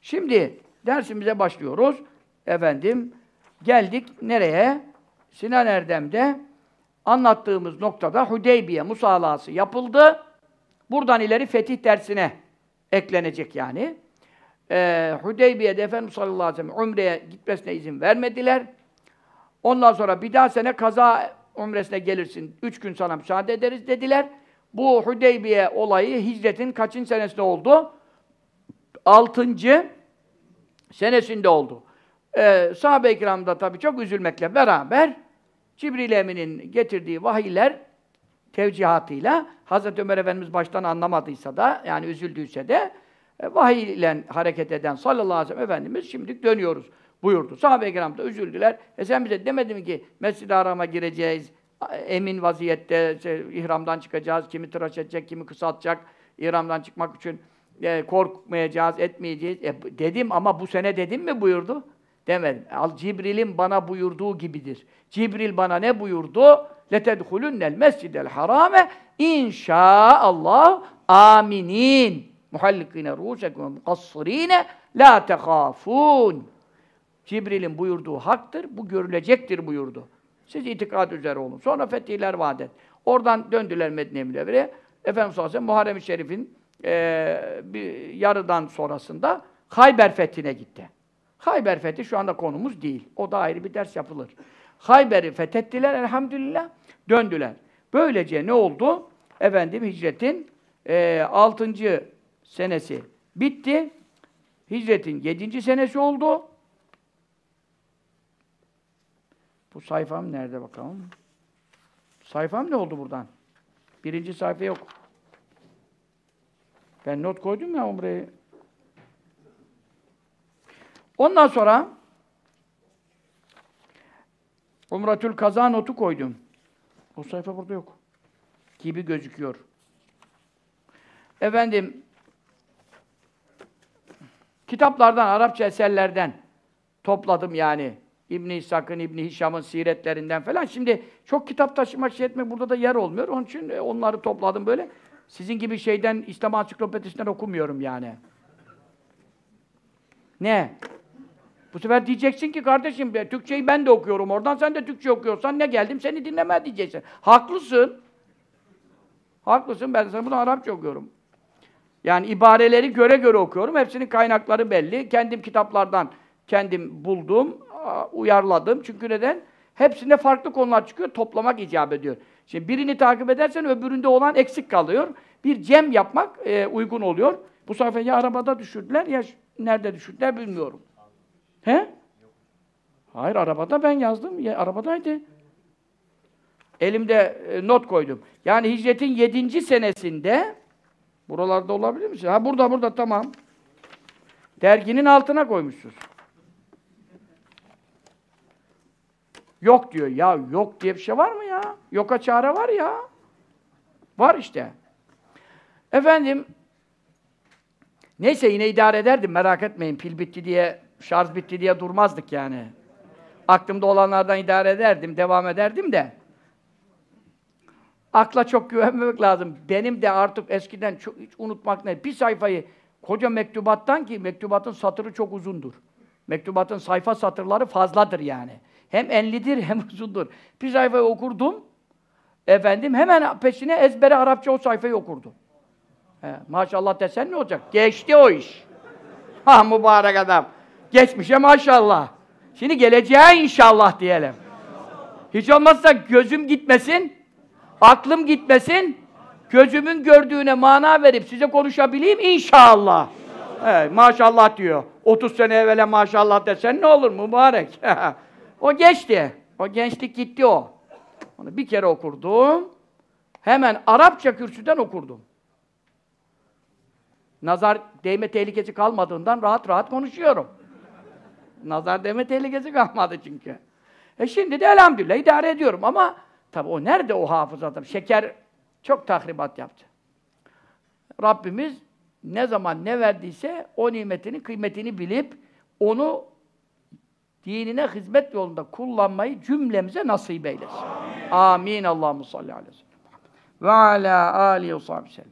Şimdi dersimize başlıyoruz. Efendim geldik nereye? Sinan Erdem'de anlattığımız noktada Hudeybiye musalası yapıldı. Buradan ileri fetih dersine eklenecek yani. Ee, Hudeybiye'de Efendimiz sallallahu aleyhi ve sellem Umre'ye gitmesine izin vermediler. Ondan sonra bir daha sene kaza umresine gelirsin, üç gün sana müsaade ederiz dediler. Bu Hudeybiye olayı hicretin kaçıncı senesinde oldu? Altıncı senesinde oldu. Ee, Sahabe-i kiram da tabii çok üzülmekle beraber Cibril Emin'in getirdiği vahiyler tevcihatıyla Hazreti Ömer Efendimiz baştan anlamadıysa da yani üzüldüyse de e, vahiy ile hareket eden sallallahu aleyhi ve sellem Efendimiz şimdi dönüyoruz buyurdu. Sahabe-i kiram da üzüldüler. E sen bize demedin mi ki Mescid-i Haram'a gireceğiz, emin vaziyette şey, ihramdan çıkacağız, kimi tıraş edecek, kimi kısaltacak, ihramdan çıkmak için e, korkmayacağız, etmeyeceğiz. E, dedim ama bu sene dedim mi buyurdu? Demedim. Al Cibril'in bana buyurduğu gibidir. Cibril bana ne buyurdu? Letedhulunnel mescidel harame inşaallah aminin. Muhallikine ruhusekum ve mukassirine la tehafun. Cibril'in buyurduğu haktır, bu görülecektir buyurdu. Siz itikad üzere olun. Sonra fetihler vaat et. Oradan döndüler Medine-i Münevvere. Efendimiz sallallahu aleyhi ve sellem Muharrem-i Şerif'in e, bir yarıdan sonrasında Hayber fethine gitti. Hayber fethi şu anda konumuz değil. O da ayrı bir ders yapılır. Hayber'i fethettiler elhamdülillah. Döndüler. Böylece ne oldu? Efendim hicretin e, 6. senesi bitti. Hicretin 7. senesi oldu. Bu sayfam nerede bakalım? Sayfam ne oldu buradan? Birinci sayfa yok. Ben not koydum ya umreyi. Ondan sonra Umratül Kaza notu koydum. O sayfa burada yok. Gibi gözüküyor. Efendim kitaplardan, Arapça eserlerden topladım yani. İbn İshak'ın, İbn Hişam'ın siretlerinden falan. Şimdi çok kitap taşımak şey etmek burada da yer olmuyor. Onun için e, onları topladım böyle. Sizin gibi şeyden İslam ansiklopedisinden okumuyorum yani. Ne? Bu sefer diyeceksin ki kardeşim Türkçeyi ben de okuyorum oradan sen de Türkçe okuyorsan ne geldim seni dinleme diyeceksin. Haklısın. Haklısın ben sana bunu Arapça okuyorum. Yani ibareleri göre göre okuyorum. Hepsinin kaynakları belli. Kendim kitaplardan kendim buldum, uyarladım. Çünkü neden? Hepsinde farklı konular çıkıyor, toplamak icap ediyor. Şimdi birini takip edersen öbüründe olan eksik kalıyor. Bir cem yapmak e, uygun oluyor. Bu sefer ya arabada düşürdüler ya nerede düşürdüler bilmiyorum. He? Hayır, arabada ben yazdım. Ya, arabadaydı. Elimde e, not koydum. Yani hicretin yedinci senesinde buralarda olabilir misin? Ha burada, burada, tamam. Derginin altına koymuşsunuz. Yok diyor. Ya yok diye bir şey var mı ya? Yoka çare var ya. Var işte. Efendim, neyse yine idare ederdim, merak etmeyin. Pil bitti diye şarj bitti diye durmazdık yani. Aklımda olanlardan idare ederdim, devam ederdim de. Akla çok güvenmemek lazım. Benim de artık eskiden çok, hiç unutmak ne? Bir sayfayı koca mektubattan ki mektubatın satırı çok uzundur. Mektubatın sayfa satırları fazladır yani. Hem enlidir hem uzundur. Bir sayfayı okurdum. Efendim hemen peşine ezbere Arapça o sayfayı okurdum. He, maşallah desen ne olacak? Geçti o iş. Ha mübarek adam. Geçmişe maşallah. Şimdi geleceğe inşallah diyelim. Hiç olmazsa gözüm gitmesin, aklım gitmesin, gözümün gördüğüne mana verip size konuşabileyim inşallah. Evet, maşallah diyor. 30 sene evvela maşallah desen ne olur mübarek. o geçti. O gençlik gitti o. Onu bir kere okurdum. Hemen Arapça kürsüden okurdum. Nazar değme tehlikesi kalmadığından rahat rahat konuşuyorum. Nazar deme tehlikesi kalmadı çünkü. E şimdi de elhamdülillah idare ediyorum ama tabi o nerede o hafızada? Şeker çok tahribat yaptı. Rabbimiz ne zaman ne verdiyse o nimetinin kıymetini bilip onu dinine hizmet yolunda kullanmayı cümlemize nasip eylesin. Amin. Amin. Allahu salli aleyhi ve sellem. Ve ala alihi ve sellem.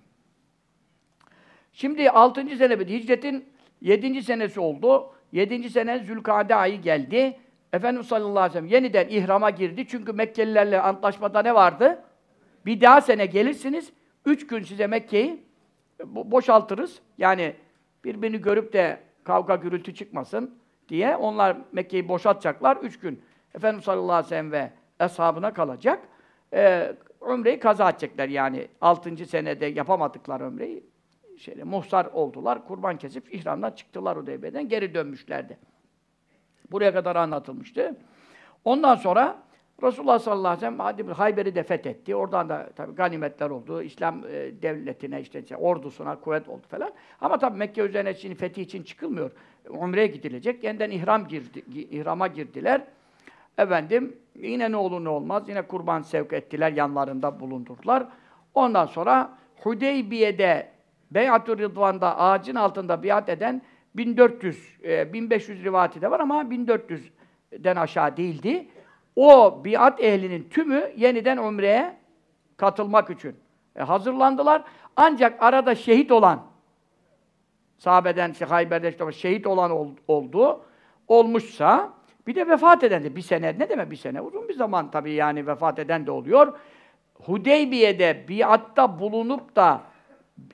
Şimdi 6. sene hicretin Yedinci senesi oldu. Yedinci sene Zülkade ayı geldi. Efendimiz sallallahu aleyhi ve sellem yeniden ihrama girdi. Çünkü Mekkelilerle antlaşmada ne vardı? Bir daha sene gelirsiniz, üç gün size Mekke'yi bo- boşaltırız. Yani birbirini görüp de kavga gürültü çıkmasın diye onlar Mekke'yi boşaltacaklar. Üç gün Efendimiz sallallahu aleyhi ve sellem ve eshabına kalacak. Ee, ömreyi kaza edecekler yani. Altıncı senede yapamadıkları ömreyi şeyde, muhsar oldular. Kurban kesip ihramdan çıktılar Hudeybiye'den. Geri dönmüşlerdi. Buraya kadar anlatılmıştı. Ondan sonra Resulullah sallallahu aleyhi ve sellem hadi Hayber'i de fethetti. Oradan da tabii ganimetler oldu. İslam e, devletine işte, işte ordusuna kuvvet oldu falan. Ama tabii Mekke üzerine şimdi fethi için çıkılmıyor. Umre'ye gidilecek. Yeniden ihram girdi, ihrama girdiler. Efendim yine ne olur ne olmaz. Yine kurban sevk ettiler. Yanlarında bulundurdular. Ondan sonra Hudeybiye'de Beyat-ı Rıdvan'da ağacın altında biat eden 1400, e, 1500 rivayeti de var ama 1400'den aşağı değildi. O biat ehlinin tümü yeniden umreye katılmak için e, hazırlandılar. Ancak arada şehit olan sahabeden, işte Hayber'de işte şehit olan ol, oldu, olmuşsa bir de vefat eden de bir sene, ne demek bir sene? Uzun bir zaman tabii yani vefat eden de oluyor. Hudeybiye'de biatta bulunup da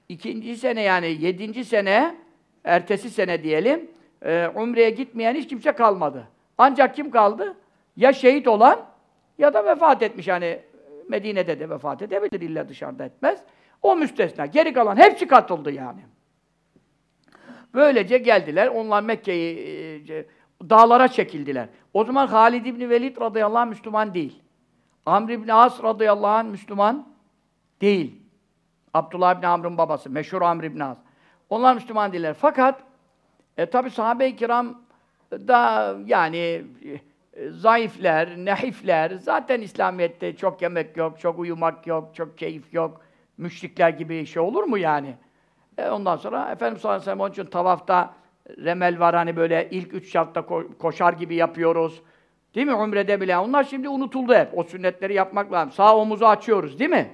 ikinci sene yani yedinci sene, ertesi sene diyelim, e, umreye gitmeyen hiç kimse kalmadı. Ancak kim kaldı? Ya şehit olan ya da vefat etmiş. Yani Medine'de de vefat edebilir, illa dışarıda etmez. O müstesna. Geri kalan hepsi katıldı yani. Böylece geldiler. Onlar Mekke'yi e, dağlara çekildiler. O zaman Halid İbni Velid radıyallahu anh Müslüman değil. Amr İbni As radıyallahu anh Müslüman değil. Abdullah İbni Amr'ın babası, meşhur Amr İbni As. Onlar Müslüman değiller. Fakat e, tabi sahabe-i kiram da yani e, zayıfler, nehifler, zaten İslamiyet'te çok yemek yok, çok uyumak yok, çok keyif yok. Müşrikler gibi şey olur mu yani? E, ondan sonra Efendimiz sallallahu aleyhi ve sellem onun için tavafta remel var hani böyle ilk üç şartta ko- koşar gibi yapıyoruz. Değil mi? Umrede bile. Onlar şimdi unutuldu hep. O sünnetleri yapmak lazım. Sağ omuzu açıyoruz değil mi?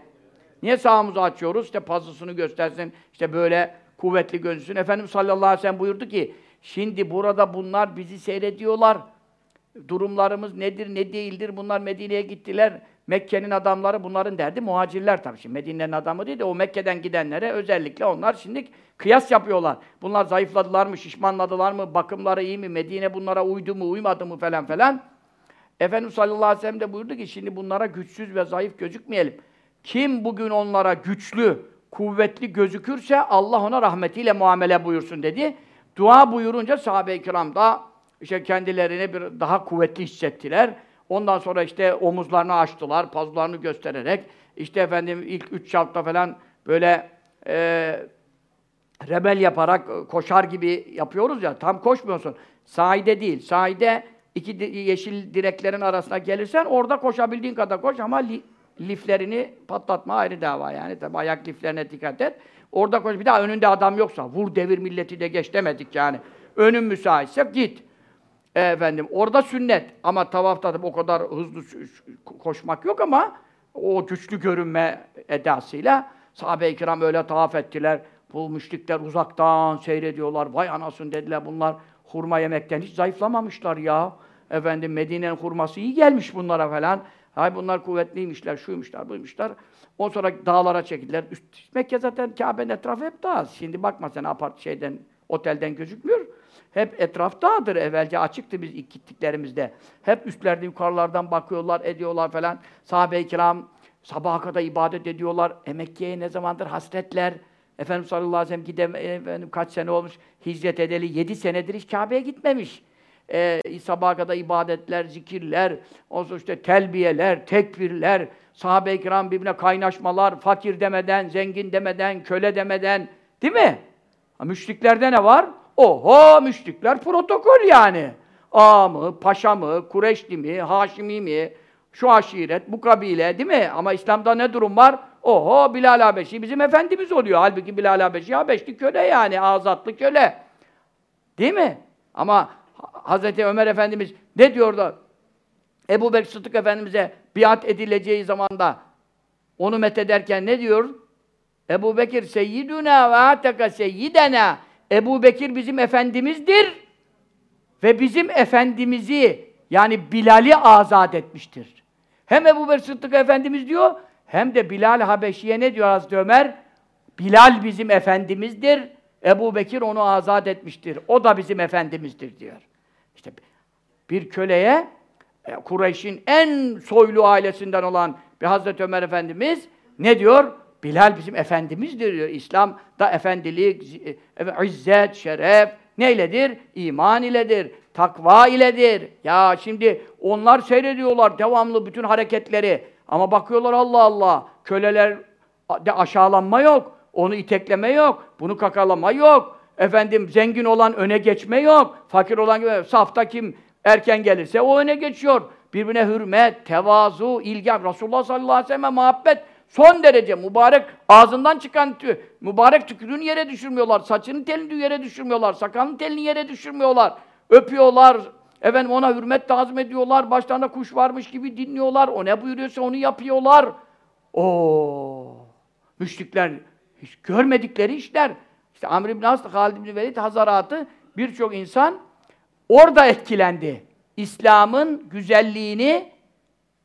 Niye sağ omuzu açıyoruz? İşte pazısını göstersin, işte böyle kuvvetli gözüksün. Efendimiz sallallahu aleyhi ve sellem buyurdu ki, şimdi burada bunlar bizi seyrediyorlar. Durumlarımız nedir, ne değildir? Bunlar Medine'ye gittiler. Mekke'nin adamları, bunların derdi muhacirler tabii. Şimdi Medine'nin adamı değil de o Mekke'den gidenlere özellikle onlar şimdi kıyas yapıyorlar. Bunlar zayıfladılar mı, şişmanladılar mı, bakımları iyi mi, Medine bunlara uydu mu, uymadı mı falan falan. Efendimiz sallallahu aleyhi ve sellem de buyurdu ki şimdi bunlara güçsüz ve zayıf gözükmeyelim. Kim bugün onlara güçlü, kuvvetli gözükürse Allah ona rahmetiyle muamele buyursun dedi. Dua buyurunca sahabe-i kiram da işte kendilerini bir daha kuvvetli hissettiler. Ondan sonra işte omuzlarını açtılar, pazularını göstererek. işte efendim ilk üç şartta falan böyle e, rebel yaparak koşar gibi yapıyoruz ya, tam koşmuyorsun. Sahide değil. Sahide iki yeşil direklerin arasına gelirsen orada koşabildiğin kadar koş ama li- liflerini patlatma ayrı dava yani. Tabi ayak liflerine dikkat et. Orada koş. Bir daha önünde adam yoksa vur devir milleti de geç demedik yani. Önün müsaitse git. E, efendim orada sünnet ama tavafta da o kadar hızlı koşmak yok ama o güçlü görünme edasıyla sahabe-i kiram öyle tavaf ettiler. Bu müşrikler uzaktan seyrediyorlar. Vay anasın dediler bunlar hurma yemekten hiç zayıflamamışlar ya. Efendim Medine'nin hurması iyi gelmiş bunlara falan. Hay bunlar kuvvetliymişler, şuymuşlar, buymuşlar. Ondan sonra dağlara çekildiler. Üst, Mekke zaten Kabe'nin etrafı hep dağ. Şimdi bakma sen apart şeyden, otelden gözükmüyor. Hep etraf dağdır. Evvelce açıktı biz ilk gittiklerimizde. Hep üstlerde yukarılardan bakıyorlar, ediyorlar falan. Sahabe-i kiram sabaha kadar ibadet ediyorlar. E ne zamandır hasretler. Efendimiz sallallahu aleyhi ve sellem gidem, efendim kaç sene olmuş hicret edeli. Yedi senedir hiç Kabe'ye gitmemiş. Ee, sabaha kadar ibadetler, zikirler, ondan işte telbiyeler, tekbirler, sahabe-i kiram birbirine kaynaşmalar, fakir demeden, zengin demeden, köle demeden, değil mi? Ha, müşriklerde ne var? Oho, müşrikler protokol yani. Ağa mı, paşa mı, Kureşli mi, Haşimi mi, şu aşiret, bu kabile, değil mi? Ama İslam'da ne durum var? Oho, Bilal Habeşi bizim efendimiz oluyor. Halbuki Bilal Habeşi Habeşli köle yani, azatlı köle. Değil mi? Ama Hazreti Ömer Efendimiz ne diyordu? Ebu Bekir Sıddık Efendimiz'e biat edileceği zamanda onu methederken ne diyor? Ebu Bekir seyyiduna ve ataka seyyidena Ebu Bekir bizim efendimizdir ve bizim efendimizi yani Bilal'i azat etmiştir. Hem Ebu Bekir Sıddık Efendimiz diyor, hem de Bilal Habeşi'ye ne diyor Hazreti Ömer? Bilal bizim efendimizdir, Ebu Bekir onu azat etmiştir. O da bizim efendimizdir diyor. İşte bir köleye e, Kureyş'in en soylu ailesinden olan bir Hazreti Ömer Efendimiz ne diyor? Bilal bizim efendimizdir diyor. İslam da efendilik, e, izzet, şeref neyledir? İman iledir, takva iledir. Ya şimdi onlar seyrediyorlar devamlı bütün hareketleri. Ama bakıyorlar Allah Allah, köleler de aşağılanma yok, onu itekleme yok, bunu kakalama yok. Efendim zengin olan öne geçme yok, fakir olan gibi safta kim erken gelirse o öne geçiyor. Birbirine hürmet, tevazu, ilgi, Resulullah sallallahu aleyhi ve sellem muhabbet son derece mübarek ağzından çıkan tü, mübarek tükürüğünü yere düşürmüyorlar, saçının telini yere düşürmüyorlar, sakalının telini yere düşürmüyorlar, öpüyorlar, efendim ona hürmet tazim ediyorlar, başlarında kuş varmış gibi dinliyorlar, o ne buyuruyorsa onu yapıyorlar. O müşrikler hiç görmedikleri işler. İşte Amr ibn As, Halid ibn Velid hazaratı birçok insan orada etkilendi. İslam'ın güzelliğini,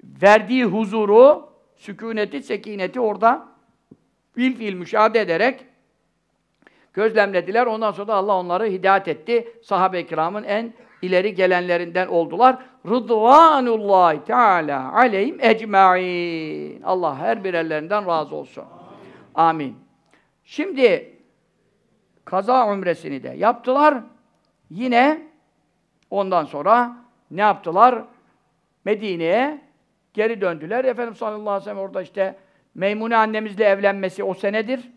verdiği huzuru, sükuneti, sekineti orada bil fiil müşahede ederek gözlemlediler. Ondan sonra da Allah onları hidayet etti. Sahabe-i kiramın en ileri gelenlerinden oldular. Rıdvanullahi Teala aleyhim ecmaîn. Allah her birerlerinden razı olsun. Amin. Şimdi kaza umresini de yaptılar. Yine ondan sonra ne yaptılar? Medine'ye geri döndüler. Efendimiz sallallahu aleyhi ve sellem orada işte Meymune annemizle evlenmesi o senedir.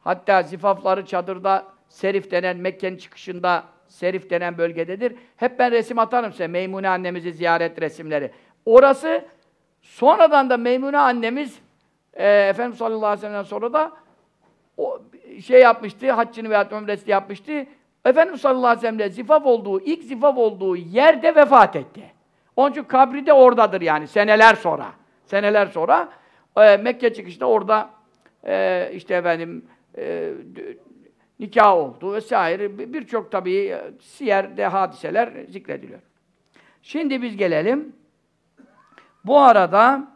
Hatta zifafları çadırda Serif denen Mekke'nin çıkışında Serif denen bölgededir. Hep ben resim atarım size Meymune annemizi ziyaret resimleri. Orası sonradan da Meymune annemiz e, Efendimiz sallallahu aleyhi ve sellem'den sonra da o şey yapmıştı, haccını veya ömresini yapmıştı. Efendimiz sallallahu aleyhi ve sellem'le zifaf olduğu, ilk zifaf olduğu yerde vefat etti. Onun için kabri de oradadır yani seneler sonra. Seneler sonra e, Mekke çıkışta orada e, işte efendim e, nikah oldu vesaire. Birçok tabii e, siyerde hadiseler zikrediliyor. Şimdi biz gelelim. Bu arada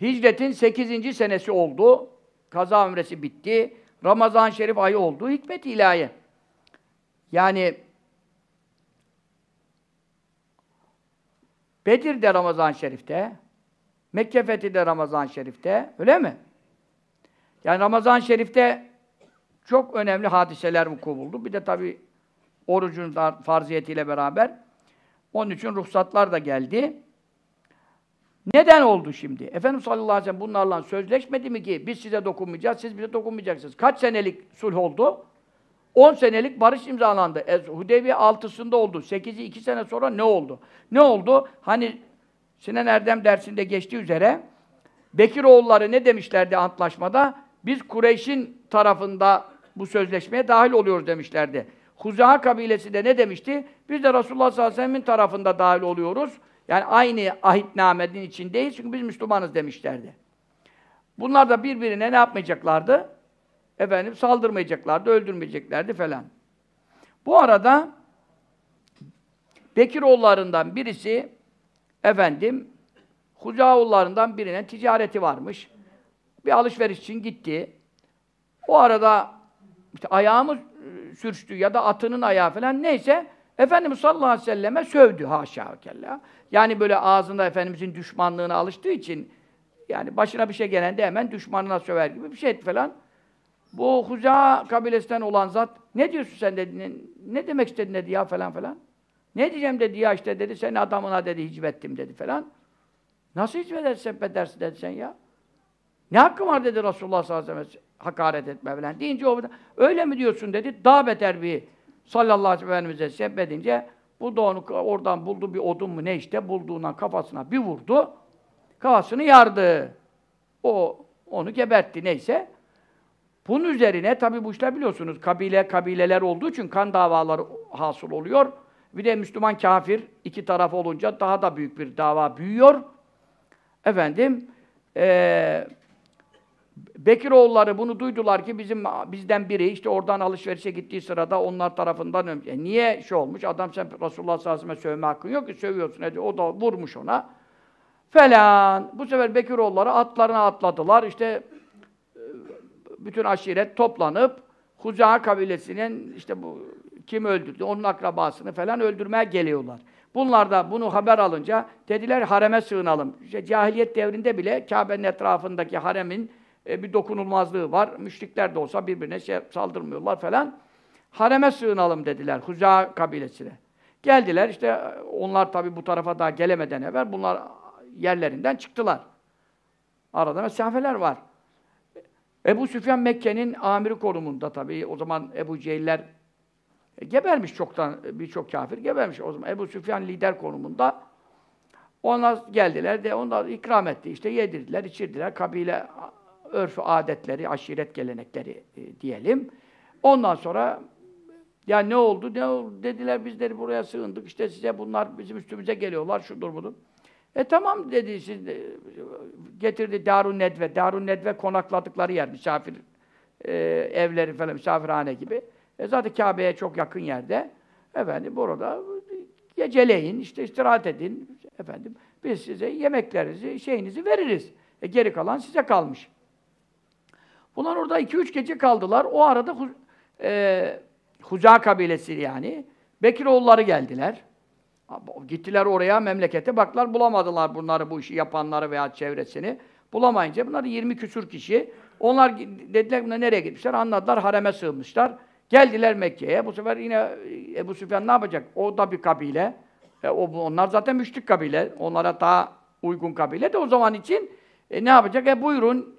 hicretin 8. senesi oldu. Kaza ömresi bitti. Ramazan Şerif ayı oldu. Hikmet ilahi. Yani Bedir de Ramazan Şerif'te, Mekke fethi de Ramazan Şerif'te, öyle mi? Yani Ramazan Şerif'te çok önemli hadiseler vuku buldu. Bir de tabi orucun farziyetiyle beraber. Onun için ruhsatlar da geldi. Neden oldu şimdi? Efendimiz sallallahu aleyhi ve sellem bunlarla sözleşmedi mi ki biz size dokunmayacağız, siz bize dokunmayacaksınız. Kaç senelik sulh oldu? 10 senelik barış imzalandı. E, Hudeybiye 6'sında oldu. 8'i 2 sene sonra ne oldu? Ne oldu? Hani Sinan Erdem dersinde geçtiği üzere Bekiroğulları ne demişlerdi antlaşmada? Biz Kureyş'in tarafında bu sözleşmeye dahil oluyoruz demişlerdi. Huzaha kabilesi de ne demişti? Biz de Resulullah sallallahu aleyhi ve sellem'in tarafında dahil oluyoruz. Yani aynı ahitnamenin içindeyiz çünkü biz Müslümanız demişlerdi. Bunlar da birbirine ne yapmayacaklardı? Efendim saldırmayacaklardı, öldürmeyeceklerdi falan. Bu arada Bekiroğullarından birisi efendim Hucaoğullarından birine ticareti varmış. Bir alışveriş için gitti. O arada işte ayağımı sürçtü ya da atının ayağı falan neyse Efendimiz sallallahu aleyhi ve selleme sövdü haşa ve kella. Yani böyle ağzında Efendimizin düşmanlığına alıştığı için yani başına bir şey gelende hemen düşmanına söver gibi bir şey falan. Bu Huza kabilesinden olan zat ne diyorsun sen dedi. Ne, ne demek istedin dedi ya falan falan. Ne diyeceğim dedi ya işte dedi. Senin adamına dedi hicvettim dedi falan. Nasıl hicvet edersin edersin dedi sen ya. Ne hakkım var dedi Resulullah sallallahu aleyhi ve sellem hakaret etme falan. Deyince o öyle mi diyorsun dedi. Daha beter bir sallallahu aleyhi ve sellem'e sebbedince bu da onu oradan buldu bir odun mu ne işte bulduğundan kafasına bir vurdu. Kafasını yardı. O onu gebertti neyse. Bunun üzerine tabi bu işler biliyorsunuz kabile kabileler olduğu için kan davaları hasıl oluyor. Bir de Müslüman kafir iki taraf olunca daha da büyük bir dava büyüyor. Efendim ee, Bekiroğulları bunu duydular ki bizim bizden biri işte oradan alışverişe gittiği sırada onlar tarafından. E niye şey olmuş? Adam sen Resulullah sallallahu aleyhi ve sellem sövme hakkın yok ki sövüyorsun. Hadi, o da vurmuş ona. Falan. Bu sefer Bekiroğulları atlarına atladılar. İşte bütün aşiret toplanıp Huza kabilesinin işte bu kim öldürdü, onun akrabasını falan öldürmeye geliyorlar. Bunlar da bunu haber alınca dediler hareme sığınalım. İşte cahiliyet devrinde bile Kabe'nin etrafındaki haremin e, bir dokunulmazlığı var. Müşrikler de olsa birbirine şey saldırmıyorlar falan. Hareme sığınalım dediler Huza kabilesine. Geldiler işte onlar tabi bu tarafa daha gelemeden evvel bunlar yerlerinden çıktılar. Arada mesafeler var. Ebu Süfyan Mekke'nin amiri konumunda tabii. O zaman Ebu Cehiller e, gebermiş çoktan, birçok kafir gebermiş. O zaman Ebu Süfyan lider konumunda. Onlar geldiler de onlar ikram etti. İşte yedirdiler, içirdiler. Kabile örfü adetleri, aşiret gelenekleri e, diyelim. Ondan sonra ya ne oldu, ne oldu dediler bizleri buraya sığındık. İşte size bunlar bizim üstümüze geliyorlar, şudur budur. E tamam dedi, de, getirdi Darun Nedve. Darun Nedve konakladıkları yer, misafir e, evleri falan, misafirhane gibi. E zaten Kabe'ye çok yakın yerde. Efendim burada geceleyin, işte istirahat edin. Efendim biz size yemeklerinizi, şeyinizi veririz. E geri kalan size kalmış. Bunlar orada iki üç gece kaldılar. O arada e, Huza kabilesi yani. Bekiroğulları geldiler. Gittiler oraya memlekete baklar bulamadılar bunları bu işi yapanları veya çevresini. Bulamayınca bunlar 20 küsur kişi. Onlar dediler bunlar nereye gitmişler? Anladılar hareme sığınmışlar. Geldiler Mekke'ye. Bu sefer yine e, Ebu Süfyan ne yapacak? O da bir kabile. E, o, onlar zaten müşrik kabile. Onlara daha uygun kabile de o zaman için e, ne yapacak? E buyurun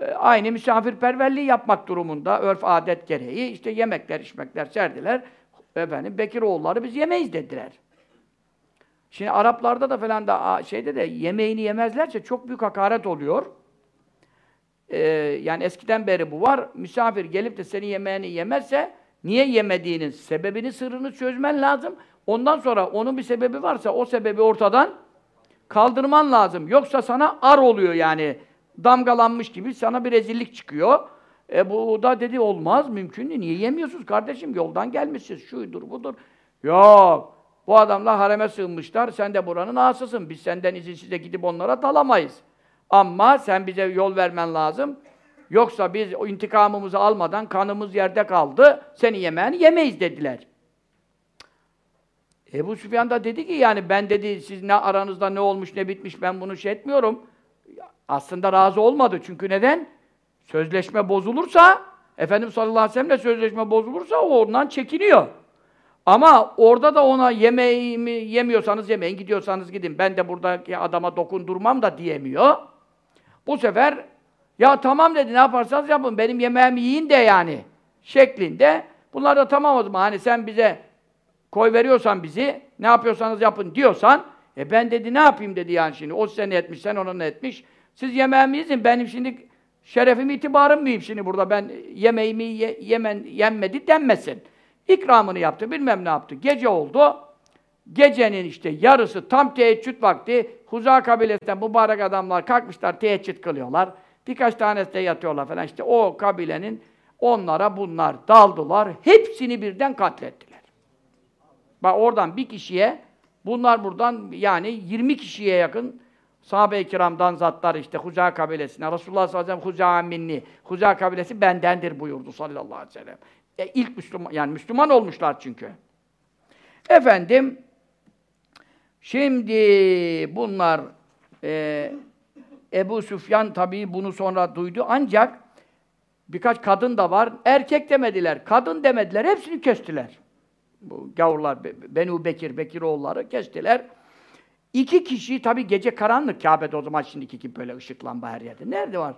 e, aynı misafirperverliği yapmak durumunda örf adet gereği işte yemekler, içmekler serdiler. Efendim Bekiroğulları biz yemeyiz dediler. Şimdi Araplarda da falan da şeyde de yemeğini yemezlerse çok büyük hakaret oluyor. Ee, yani eskiden beri bu var. Misafir gelip de senin yemeğini yemezse niye yemediğinin sebebini, sırrını çözmen lazım. Ondan sonra onun bir sebebi varsa o sebebi ortadan kaldırman lazım. Yoksa sana ar oluyor yani. Damgalanmış gibi sana bir rezillik çıkıyor. E bu da dedi olmaz, mümkün değil. Niye yemiyorsunuz kardeşim? Yoldan gelmişsiniz, şuydur, budur. Yok. Bu adamlar hareme sığınmışlar, sen de buranın ağasısın. Biz senden izinsiz de gidip onlara dalamayız. Ama sen bize yol vermen lazım. Yoksa biz o intikamımızı almadan kanımız yerde kaldı, seni yemeğini yemeyiz dediler. Ebu Süfyan da dedi ki yani ben dedi siz ne aranızda ne olmuş ne bitmiş ben bunu şey etmiyorum. Aslında razı olmadı çünkü neden? Sözleşme bozulursa Efendimiz sallallahu aleyhi ve sellem'le sözleşme bozulursa o ondan çekiniyor. Ama orada da ona yemeğimi yemiyorsanız yemeyin, gidiyorsanız gidin. Ben de buradaki adama dokundurmam da diyemiyor. Bu sefer ya tamam dedi ne yaparsanız yapın benim yemeğimi yiyin de yani şeklinde. Bunlar da tamam o zaman hani sen bize koy veriyorsan bizi ne yapıyorsanız yapın diyorsan e ben dedi ne yapayım dedi yani şimdi o seni etmiş sen onun etmiş. Siz yemeğimi yiyin benim şimdi şerefim itibarım mıyım şimdi burada ben yemeğimi ye, yemen yenmedi denmesin. İkramını yaptı, bilmem ne yaptı. Gece oldu. Gecenin işte yarısı tam teheccüd vakti. Huza kabilesinden mübarek adamlar kalkmışlar, teheccüd kılıyorlar. Birkaç tanesi de yatıyorlar falan. İşte o kabilenin onlara bunlar daldılar. Hepsini birden katlettiler. Bak oradan bir kişiye, bunlar buradan yani 20 kişiye yakın sahabe-i kiramdan zatlar işte Huza kabilesine, Resulullah sallallahu aleyhi ve sellem Huza minni, Huza kabilesi bendendir buyurdu sallallahu aleyhi ve sellem. E, ilk Müslüman, yani Müslüman olmuşlar çünkü. Efendim, şimdi bunlar e, Ebu Süfyan tabii bunu sonra duydu ancak birkaç kadın da var. Erkek demediler, kadın demediler. Hepsini kestiler. Bu gavurlar, Benu Bekir, Bekiroğulları kestiler. İki kişi, tabii gece karanlık Kabe'de o zaman şimdiki gibi böyle ışık lamba her yerde. Nerede var?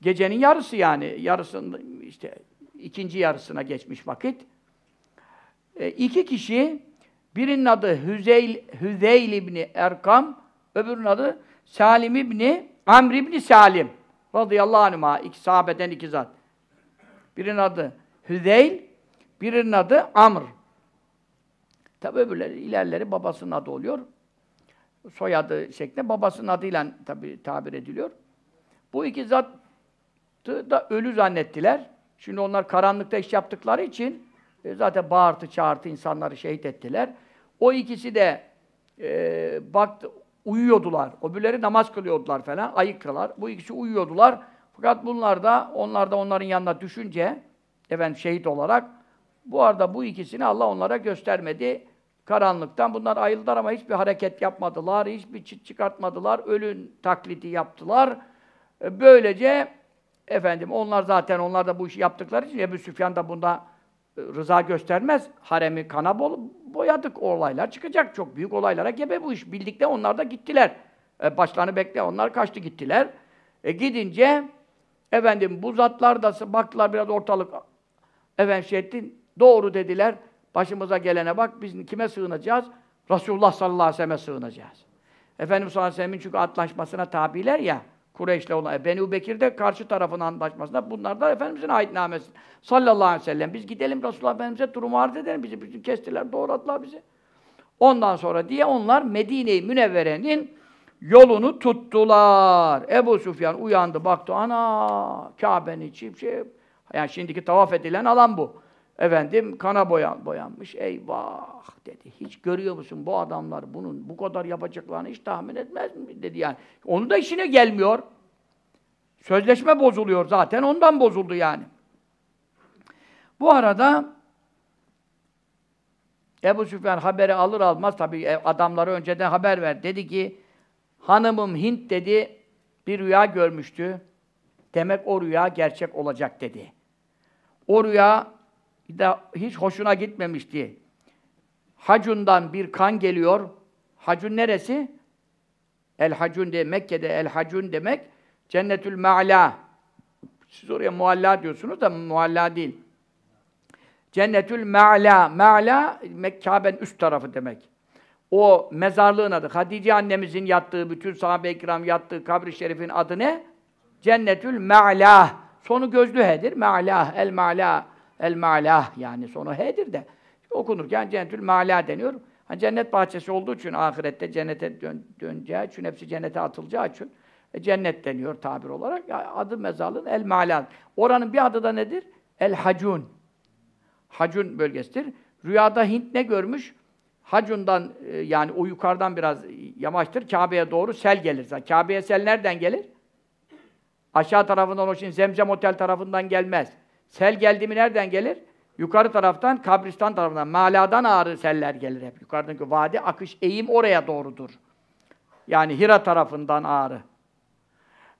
Gecenin yarısı yani, yarısında işte ikinci yarısına geçmiş vakit. E, iki kişi, birinin adı Hüzeyl, Hüzeyl İbni Erkam, öbürünün adı Salim İbni Amr İbni Salim. Radıyallahu anhuma, iki sahabeden iki zat. Birinin adı Hüzeyl, birinin adı Amr. Tabi öbürleri, ilerleri babasının adı oluyor. Soyadı şeklinde babasının adıyla tabi tabir ediliyor. Bu iki zat da ölü zannettiler. Şimdi onlar karanlıkta iş yaptıkları için e, zaten bağırtı çağırtı insanları şehit ettiler. O ikisi de e, baktı, uyuyordular. Öbürleri namaz kılıyordular falan, ayıktılar. Bu ikisi uyuyordular. Fakat bunlar da, onlar da onların yanına düşünce, efendim şehit olarak, bu arada bu ikisini Allah onlara göstermedi. Karanlıktan bunlar ayrıldılar ama hiçbir hareket yapmadılar, hiçbir çıt çıkartmadılar, ölün taklidi yaptılar. E, böylece efendim onlar zaten onlar da bu işi yaptıkları için Ebu Süfyan da bunda e, rıza göstermez. Haremi kana boyadık. Olaylar çıkacak. Çok büyük olaylara gebe bu iş. Bildik de onlar da gittiler. E, başlarını bekle. Onlar kaçtı gittiler. E, gidince efendim bu zatlar da baktılar biraz ortalık efendim şey etti. Doğru dediler. Başımıza gelene bak. Biz kime sığınacağız? Resulullah sallallahu aleyhi ve selleme sığınacağız. Efendimiz sallallahu aleyhi ve sellem'in çünkü antlaşmasına tabiler ya. Kureyş'le olan. E, Beni Bekir de karşı tarafın antlaşmasında. Bunlar da Efendimiz'in ayetnamesi. Sallallahu aleyhi ve sellem. Biz gidelim Resulullah Efendimiz'e durumu arz edelim. Bizi bütün kestiler, doğradılar bizi. Ondan sonra diye onlar Medine-i Münevvere'nin yolunu tuttular. Ebu Süfyan uyandı, baktı. Ana! Kabe'nin içi şey. Yani şimdiki tavaf edilen alan bu. Efendim kana boyan, boyanmış. Eyvah dedi. Hiç görüyor musun bu adamlar bunun bu kadar yapacaklarını hiç tahmin etmez mi dedi yani. Onu da işine gelmiyor. Sözleşme bozuluyor zaten ondan bozuldu yani. Bu arada Ebu Süfyan haberi alır almaz tabii adamları önceden haber ver. Dedi ki hanımım Hint dedi bir rüya görmüştü. Demek o rüya gerçek olacak dedi. O rüya de hiç hoşuna gitmemişti. Hacundan bir kan geliyor. Hacun neresi? El Hacun de Mekke'de El Hacun demek Cennetül Me'la. Siz oraya mualla diyorsunuz da mualla değil. Cennetül Me'la. Me'la Kabe'nin üst tarafı demek. O mezarlığın adı. Hatice annemizin yattığı, bütün sahabe-i kiram yattığı kabri şerifin adı ne? Cennetül Me'la. Sonu gözlü hedir. Me'la, el Me'la. El Ma'lah yani sonu H'dir de. Okunurken Cennetül Ma'la deniyor. Hani cennet bahçesi olduğu için ahirette cennete dön, döneceği için, hepsi cennete atılacağı için e, cennet deniyor tabir olarak. Adı mezarlığın El Ma'la. Oranın bir adı da nedir? El Hacun. Hacun bölgesidir. Rüyada Hint ne görmüş? Hacun'dan e, yani o yukarıdan biraz yamaçtır. Kabe'ye doğru sel gelir. Kabe'ye sel nereden gelir? Aşağı tarafından o için Zemzem Otel tarafından gelmez. Sel geldi mi nereden gelir? Yukarı taraftan, kabristan tarafından, maladan ağrı seller gelir hep. Yukarıdaki vadi, akış, eğim oraya doğrudur. Yani Hira tarafından ağrı.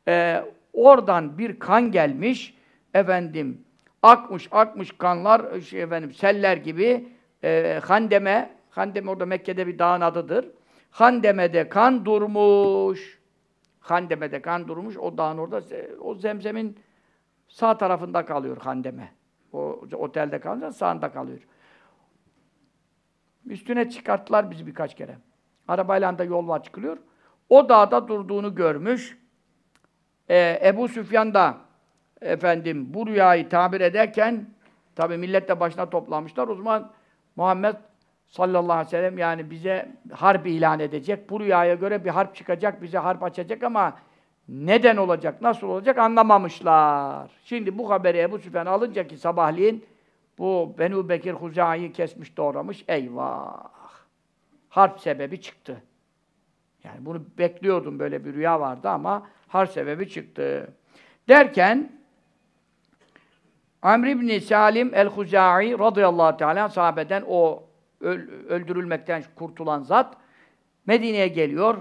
Ee, oradan bir kan gelmiş, efendim, akmış, akmış kanlar, şey, efendim, seller gibi, e, Handeme, Handeme orada Mekke'de bir dağın adıdır. Handeme'de kan durmuş. Handeme'de kan durmuş, o dağın orada, o zemzemin Sağ tarafında kalıyor Handeme. O otelde kalınca sağında kalıyor. Üstüne çıkarttılar bizi birkaç kere. Arabayla da yol var çıkılıyor. O dağda durduğunu görmüş. Ee, Ebu Süfyan da efendim bu rüyayı tabir ederken tabi millet de başına toplamışlar. O zaman Muhammed sallallahu aleyhi ve sellem yani bize harp ilan edecek. Bu rüyaya göre bir harp çıkacak, bize harp açacak ama neden olacak, nasıl olacak anlamamışlar. Şimdi bu haberi Ebu Süfyan alınca ki sabahleyin bu Benu Bekir Huzai'yi kesmiş doğramış. Eyvah! Harp sebebi çıktı. Yani bunu bekliyordum böyle bir rüya vardı ama harp sebebi çıktı. Derken Amr ibn Salim el-Huzai radıyallahu teala sahabeden o öldürülmekten kurtulan zat Medine'ye geliyor.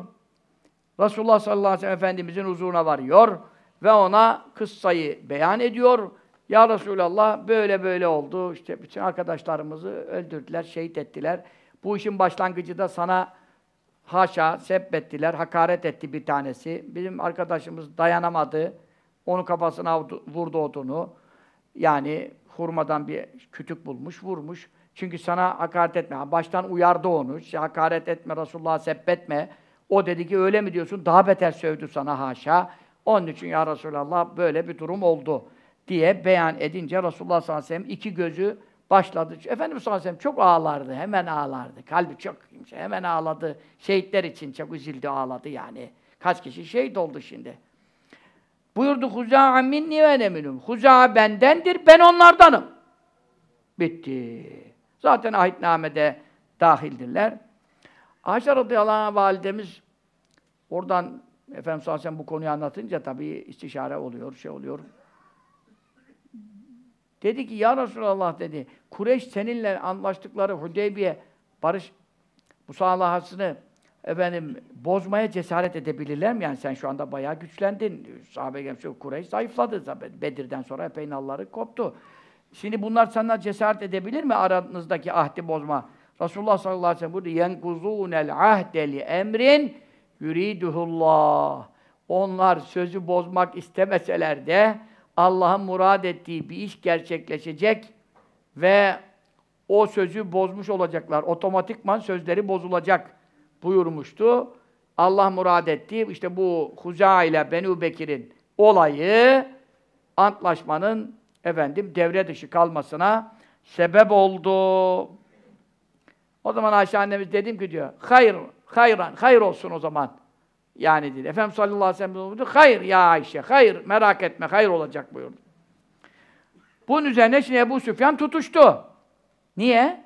Resulullah sallallahu aleyhi ve sellem Efendimizin huzuruna varıyor ve ona kıssayı beyan ediyor. Ya Resulallah böyle böyle oldu. İşte bütün arkadaşlarımızı öldürdüler, şehit ettiler. Bu işin başlangıcı da sana haşa sebbettiler, hakaret etti bir tanesi. Bizim arkadaşımız dayanamadı. Onun kafasına vurdu odunu. Yani hurmadan bir kütük bulmuş, vurmuş. Çünkü sana hakaret etme. Baştan uyardı onu. İşte hakaret etme, Resulullah'a sebbetme. O dedi ki öyle mi diyorsun? Daha beter sövdü sana haşa. Onun için ya Resulallah böyle bir durum oldu diye beyan edince Resulullah sallallahu aleyhi ve sellem iki gözü başladı. Efendimiz sallallahu aleyhi ve sellem çok ağlardı, hemen ağlardı. Kalbi çok hemen ağladı. Şehitler için çok üzüldü, ağladı yani. Kaç kişi şehit oldu şimdi. Buyurdu Huza'a minni ve eminum. Huza'a bendendir, ben onlardanım. Bitti. Zaten ahitnamede dahildirler. Ayşe radıyallahu anh validemiz oradan Efendimiz sallallahu bu konuyu anlatınca tabii istişare oluyor, şey oluyor. Dedi ki ya Resulallah dedi. Kureyş seninle anlaştıkları Hudeybiye barış musallahasını efendim bozmaya cesaret edebilirler mi? Yani sen şu anda bayağı güçlendin. Sahabe gelmişti. Kureyş zayıfladı. Bedir'den sonra epey nalları koptu. Şimdi bunlar sana cesaret edebilir mi aranızdaki ahdi bozma? Resulullah sallallahu aleyhi ve sellem burada yenkuzûnel ahdeli emrin yuriduhullah. Onlar sözü bozmak istemeseler de Allah'ın murad ettiği bir iş gerçekleşecek ve o sözü bozmuş olacaklar. Otomatikman sözleri bozulacak buyurmuştu. Allah murad etti. İşte bu Huza ile Benu Bekir'in olayı antlaşmanın efendim devre dışı kalmasına sebep oldu. O zaman Ayşe annemiz dedim ki diyor, hayır, hayran, hayır olsun o zaman. Yani dedi. Efendimiz sallallahu aleyhi ve sellem buyurdu, hayır ya Ayşe, hayır, merak etme, hayır olacak buyurdu. Bunun üzerine şimdi Ebu Süfyan tutuştu. Niye?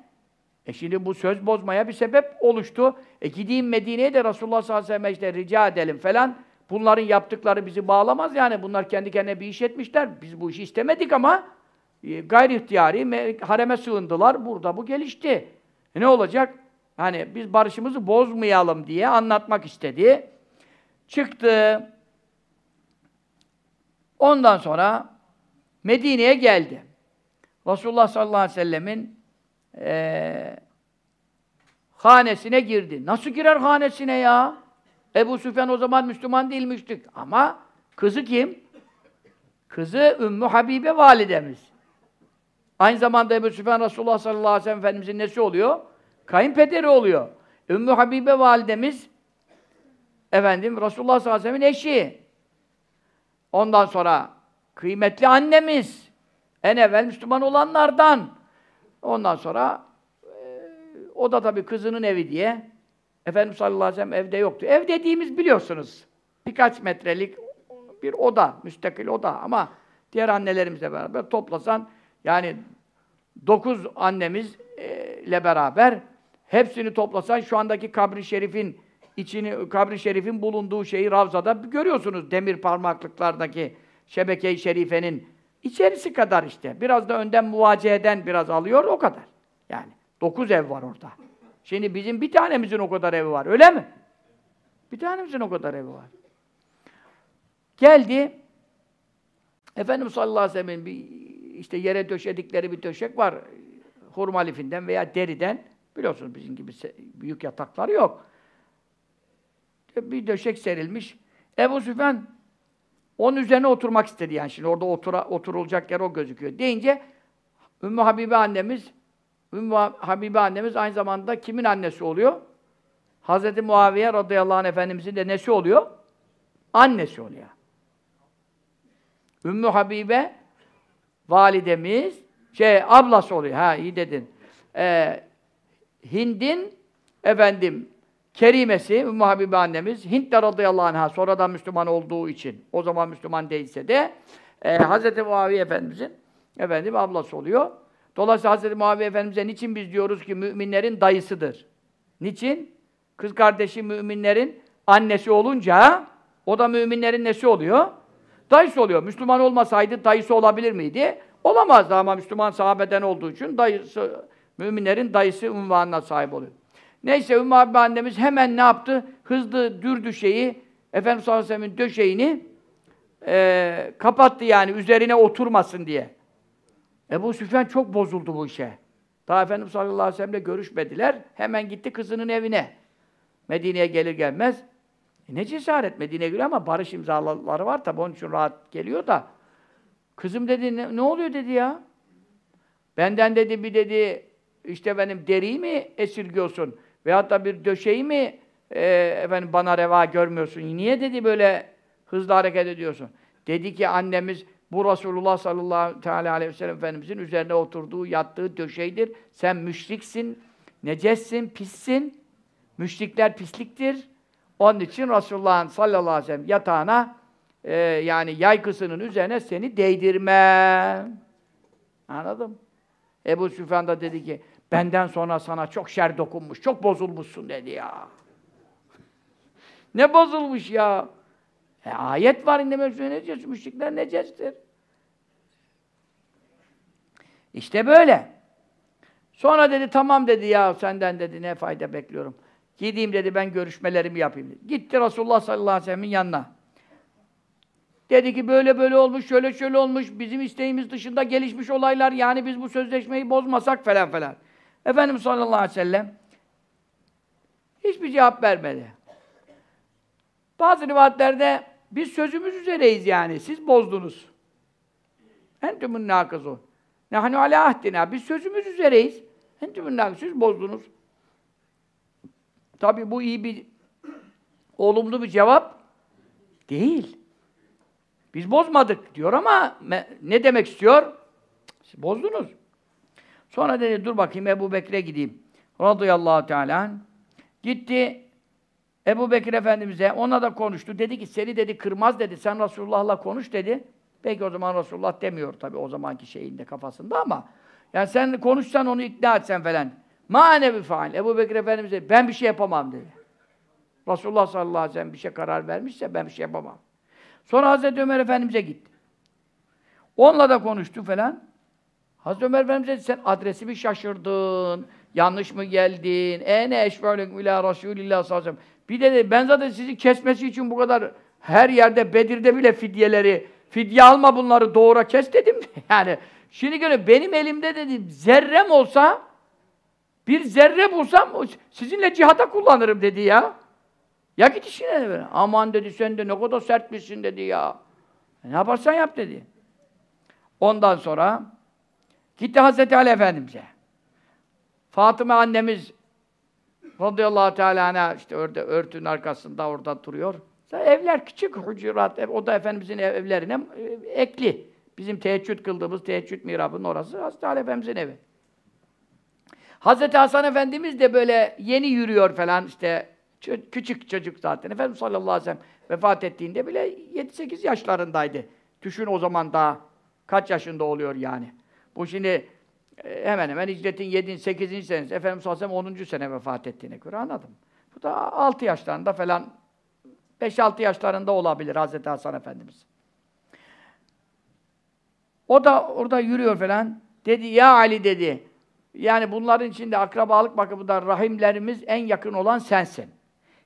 E şimdi bu söz bozmaya bir sebep oluştu. E gideyim Medine'ye de Resulullah sallallahu aleyhi ve sellem işte rica edelim falan. Bunların yaptıkları bizi bağlamaz yani. Bunlar kendi kendine bir iş etmişler. Biz bu işi istemedik ama e, gayri ihtiyari hareme sığındılar. Burada bu gelişti. E ne olacak? Hani biz barışımızı bozmayalım diye anlatmak istedi. Çıktı. Ondan sonra Medine'ye geldi. Resulullah sallallahu aleyhi ve sellemin e, hanesine girdi. Nasıl girer hanesine ya? Ebu Süfyan o zaman Müslüman değilmiştik. Ama kızı kim? Kızı Ümmü Habibe validemiz. Aynı zamanda Ebu Süfyan Resulullah sallallahu aleyhi ve sellem Efendimizin nesi oluyor? Kayınpederi oluyor. Ümmü Habibe validemiz efendim Resulullah sallallahu aleyhi ve sellem'in eşi. Ondan sonra kıymetli annemiz. En evvel Müslüman olanlardan. Ondan sonra e, o da tabii kızının evi diye Efendimiz sallallahu aleyhi ve sellem evde yoktu. Ev dediğimiz biliyorsunuz birkaç metrelik bir oda, müstakil oda ama diğer annelerimizle beraber toplasan yani dokuz annemizle beraber hepsini toplasan şu andaki kabri şerifin içini, kabri şerifin bulunduğu şeyi Ravza'da görüyorsunuz demir parmaklıklardaki şebeke-i şerifenin içerisi kadar işte. Biraz da önden muvaciyeden biraz alıyor o kadar. Yani dokuz ev var orada. Şimdi bizim bir tanemizin o kadar evi var, öyle mi? Bir tanemizin o kadar evi var. Geldi, Efendimiz sallallahu aleyhi ve sellem'in bir işte yere döşedikleri bir döşek var. Hurma lifinden veya deriden. Biliyorsunuz bizim gibi büyük yatakları yok. Bir döşek serilmiş. Ebu Süfyan onun üzerine oturmak istedi yani. Şimdi orada otura, oturulacak yer o gözüküyor. Deyince Ümmü Habibe annemiz Ümmü Habibe annemiz aynı zamanda kimin annesi oluyor? Hz. Muaviye radıyallahu anh efendimizin de nesi oluyor? Annesi oluyor. Ümmü Habibe validemiz şey ablası oluyor. Ha iyi dedin. Ee, Hind'in efendim kerimesi Ümmü Habibe annemiz Hint de radıyallahu anh'a sonradan Müslüman olduğu için o zaman Müslüman değilse de e, Hz. Muaviye Efendimizin efendim ablası oluyor. Dolayısıyla Hz. Muaviye Efendimiz'e niçin biz diyoruz ki müminlerin dayısıdır? Niçin? Kız kardeşi müminlerin annesi olunca o da müminlerin nesi oluyor? Dayısı oluyor. Müslüman olmasaydı dayısı olabilir miydi? Olamazdı ama Müslüman sahabeden olduğu için dayısı, müminlerin dayısı unvanına sahip oluyor. Neyse Ümmü Habbe annemiz hemen ne yaptı? Hızlı dürdü şeyi, Efendimiz sallallahu aleyhi ve döşeğini e, kapattı yani üzerine oturmasın diye. Ebu Süfyan çok bozuldu bu işe. Daha Efendimiz sallallahu aleyhi ve sellem'le görüşmediler. Hemen gitti kızının evine. Medine'ye gelir gelmez. E ne cesaret Medine'ye geliyor ama barış imzaları var tabi onun için rahat geliyor da. Kızım dedi ne, ne oluyor dedi ya. Benden dedi bir dedi işte benim deriyi mi esirgiyorsun? Veyahut da bir döşeği mi e, efendim bana reva görmüyorsun? Niye dedi böyle hızlı hareket ediyorsun? Dedi ki annemiz bu Resulullah sallallahu teala aleyhi ve sellem Efendimizin üzerine oturduğu, yattığı döşeğidir. Sen müşriksin, necessin, pissin. Müşrikler pisliktir. Onun için Resulullah'ın sallallahu aleyhi ve sellem yatağına e, yani yaykısının üzerine seni değdirmem. Anladım. Ebu Süfyan da dedi ki, benden sonra sana çok şer dokunmuş, çok bozulmuşsun dedi ya. ne bozulmuş ya? E, ayet var indeme necesi, müşrikler necestir. İşte böyle. Sonra dedi tamam dedi ya senden dedi ne fayda bekliyorum. Gideyim dedi ben görüşmelerimi yapayım dedi. Gitti Resulullah sallallahu aleyhi ve sellem'in yanına. Dedi ki böyle böyle olmuş, şöyle şöyle olmuş, bizim isteğimiz dışında gelişmiş olaylar, yani biz bu sözleşmeyi bozmasak falan falan. Efendimiz sallallahu aleyhi ve sellem hiçbir cevap vermedi. Bazı rivayetlerde biz sözümüz üzereyiz yani, siz bozdunuz. Entümün nakızun. Nehnu ala ahdina. Biz sözümüz üzereyiz. Entümün nakızun. Siz bozdunuz. Tabi bu iyi bir olumlu bir cevap değil. Biz bozmadık diyor ama ne demek istiyor? Siz bozdunuz. Sonra dedi dur bakayım Ebu Bekir'e gideyim. Radıyallahu teala. Gitti Ebu Bekir Efendimiz'e ona da konuştu. Dedi ki seni dedi kırmaz dedi. Sen Resulullah'la konuş dedi. Belki o zaman Resulullah demiyor tabi o zamanki şeyinde kafasında ama yani sen konuşsan onu ikna etsen falan. Ma ne bir faal. Ebu Bekir Efendimiz'e ben bir şey yapamam dedi. Resulullah sallallahu aleyhi ve sellem bir şey karar vermişse ben bir şey yapamam. Sonra Hazreti Ömer Efendimiz'e gitti. Onunla da konuştu falan. Hazreti Ömer Efendimiz'e sen adresi mi şaşırdın? Yanlış mı geldin? Ene eşvelük ila Resulillah sallallahu. Bir de ben zaten sizi kesmesi için bu kadar her yerde Bedir'de bile fidyeleri fidye alma bunları doğura kes dedim. yani şimdi göre benim elimde dedim zerrem olsa bir zerre bulsam sizinle cihada kullanırım dedi ya. Ya git işine dedi. Aman dedi sen de ne kadar sertmişsin dedi ya. E, ne yaparsan yap dedi. Ondan sonra gitti Hazreti Ali Efendimiz'e. Fatıma annemiz radıyallahu teala işte orada örtünün arkasında orada duruyor. Evler küçük hucurat, o da Efendimizin evlerine e, ekli. Bizim teheccüd kıldığımız teheccüd mihrabının orası Hazreti Ali Efendimizin evi. Hazreti Hasan Efendimiz de böyle yeni yürüyor falan işte küçük çocuk zaten. Efendimiz sallallahu aleyhi ve sellem vefat ettiğinde bile 7-8 yaşlarındaydı. Düşün o zaman daha kaç yaşında oluyor yani. Bu şimdi e, hemen hemen hicretin 7. 8. senesi. Efendimiz sallallahu aleyhi ve sellem 10. sene vefat ettiğine göre anladım. Bu da 6 yaşlarında falan 5-6 yaşlarında olabilir Hazreti Hasan Efendimiz. O da orada yürüyor falan. Dedi ya Ali dedi. Yani bunların içinde akrabalık bakımından rahimlerimiz en yakın olan sensin.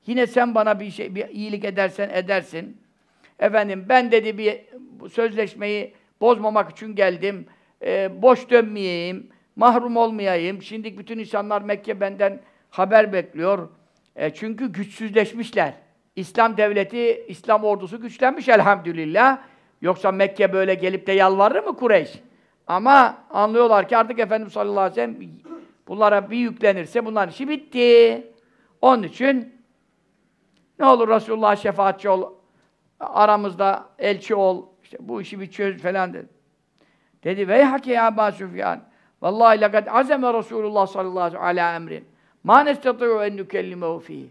Yine sen bana bir şey bir iyilik edersen edersin. Efendim ben dedi bir sözleşmeyi bozmamak için geldim. Ee, boş dönmeyeyim, mahrum olmayayım. Şimdi bütün insanlar Mekke benden haber bekliyor. E, çünkü güçsüzleşmişler. İslam devleti, İslam ordusu güçlenmiş elhamdülillah. Yoksa Mekke böyle gelip de yalvarır mı Kureyş? Ama anlıyorlar ki artık Efendimiz sallallahu aleyhi ve sellem bunlara bir yüklenirse bunların işi bitti. Onun için ne olur Resulullah şefaatçi ol, aramızda elçi ol, işte bu işi bir çöz falan dedi. Dedi ve haki ya Ebu Süfyan. Vallahi lekad azeme Resulullah sallallahu aleyhi ve ala emrin. Ma nestati'u en nükellimehu fihi.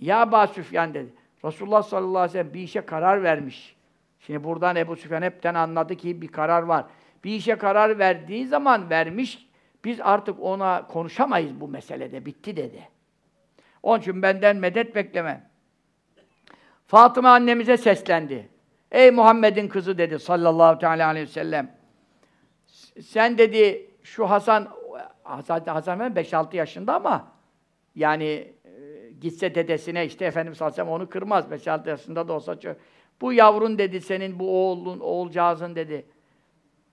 Ya Ebu Süfyan dedi. Resulullah sallallahu aleyhi ve sellem bir işe karar vermiş. Şimdi buradan Ebu Süfyan hepten anladı ki bir karar var. Bir işe karar verdiği zaman vermiş, biz artık ona konuşamayız bu meselede, bitti dedi. Onun için benden medet bekleme. Fatıma annemize seslendi. Ey Muhammed'in kızı dedi sallallahu teala aleyhi ve sellem. Sen dedi şu Hasan Hasan, Hasan 5-6 yaşında ama yani e, gitse dedesine işte Efendimiz sallallahu onu kırmaz. 5-6 yaşında da olsa. Bu yavrun dedi senin bu oğlun, oğulcağızın dedi.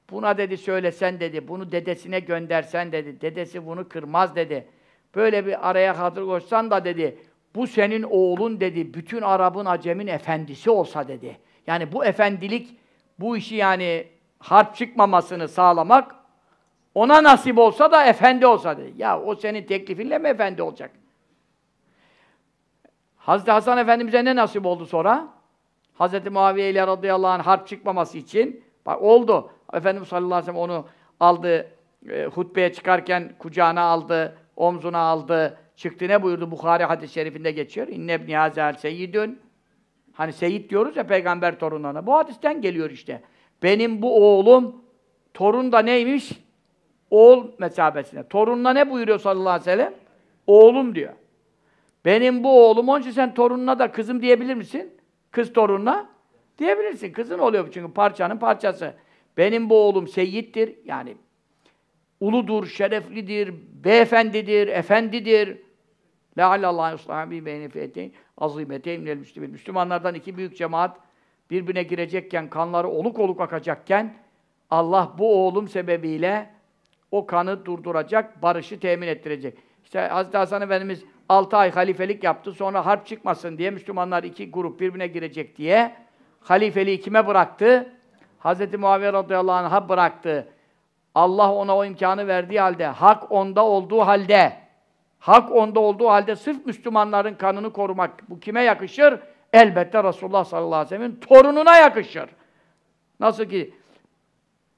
Buna dedi söylesen dedi, bunu dedesine göndersen dedi. Dedesi bunu kırmaz dedi. Böyle bir araya hazır koşsan da dedi, bu senin oğlun dedi, bütün Arap'ın, Acem'in efendisi olsa dedi. Yani bu efendilik, bu işi yani harp çıkmamasını sağlamak, ona nasip olsa da efendi olsa dedi. Ya o senin teklifinle mi efendi olacak? Hazreti Hasan Efendimiz'e ne nasip oldu sonra? Hazreti Muaviye ile radıyallahu anh harp çıkmaması için bak oldu. Efendimiz sallallahu aleyhi ve sellem onu aldı, e, hutbeye çıkarken kucağına aldı, omzuna aldı, çıktı ne buyurdu? Bukhari hadis-i şerifinde geçiyor. İnne ibni hazel seyyidün Hani Seyit diyoruz ya peygamber torunlarına. Bu hadisten geliyor işte. Benim bu oğlum torun da neymiş? Oğul mesabesine. Torununa ne buyuruyor sallallahu aleyhi ve sellem? Oğlum diyor. Benim bu oğlum, onun için sen torununa da kızım diyebilir misin? Kız torununa diyebilirsin. Kızın oluyor çünkü parçanın parçası. Benim bu oğlum seyyittir. Yani uludur, şereflidir, beyefendidir, efendidir. Leallallah yuslahabi beyni fiyeteyn azimeteyn minel müslümin. Müslümanlardan iki büyük cemaat birbirine girecekken, kanları oluk oluk akacakken Allah bu oğlum sebebiyle o kanı durduracak, barışı temin ettirecek. İşte Hazreti Hasan Efendimiz 6 ay halifelik yaptı. Sonra harp çıkmasın diye Müslümanlar iki grup birbirine girecek diye halifeliği kime bıraktı? Hazreti Muaviye radıyallahu anh'a bıraktı. Allah ona o imkanı verdiği halde, hak onda olduğu halde, hak onda olduğu halde sırf Müslümanların kanını korumak bu kime yakışır? Elbette Resulullah sallallahu aleyhi ve sellem'in torununa yakışır. Nasıl ki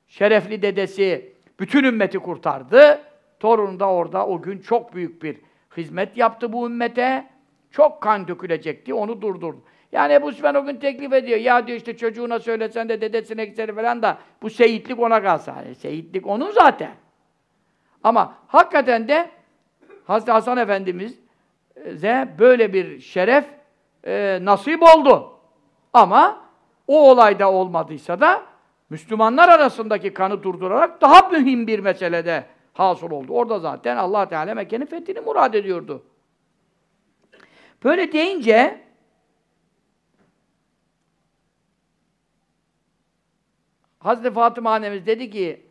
şerefli dedesi bütün ümmeti kurtardı, torunu da orada o gün çok büyük bir hizmet yaptı bu ümmete. Çok kan dökülecekti, onu durdurdu. Yani Ebu Süfyan o gün teklif ediyor. Ya diyor işte çocuğuna söylesen de dedesine gitsen falan da bu seyitlik ona kalsa. Yani seyitlik onun zaten. Ama hakikaten de Hazreti Hasan Efendimiz'e böyle bir şeref e, nasip oldu. Ama o olayda olmadıysa da Müslümanlar arasındaki kanı durdurarak daha mühim bir meselede hasıl oldu. Orada zaten allah Teala Mekke'nin fethini murad ediyordu. Böyle deyince Hazreti Fatıma annemiz dedi ki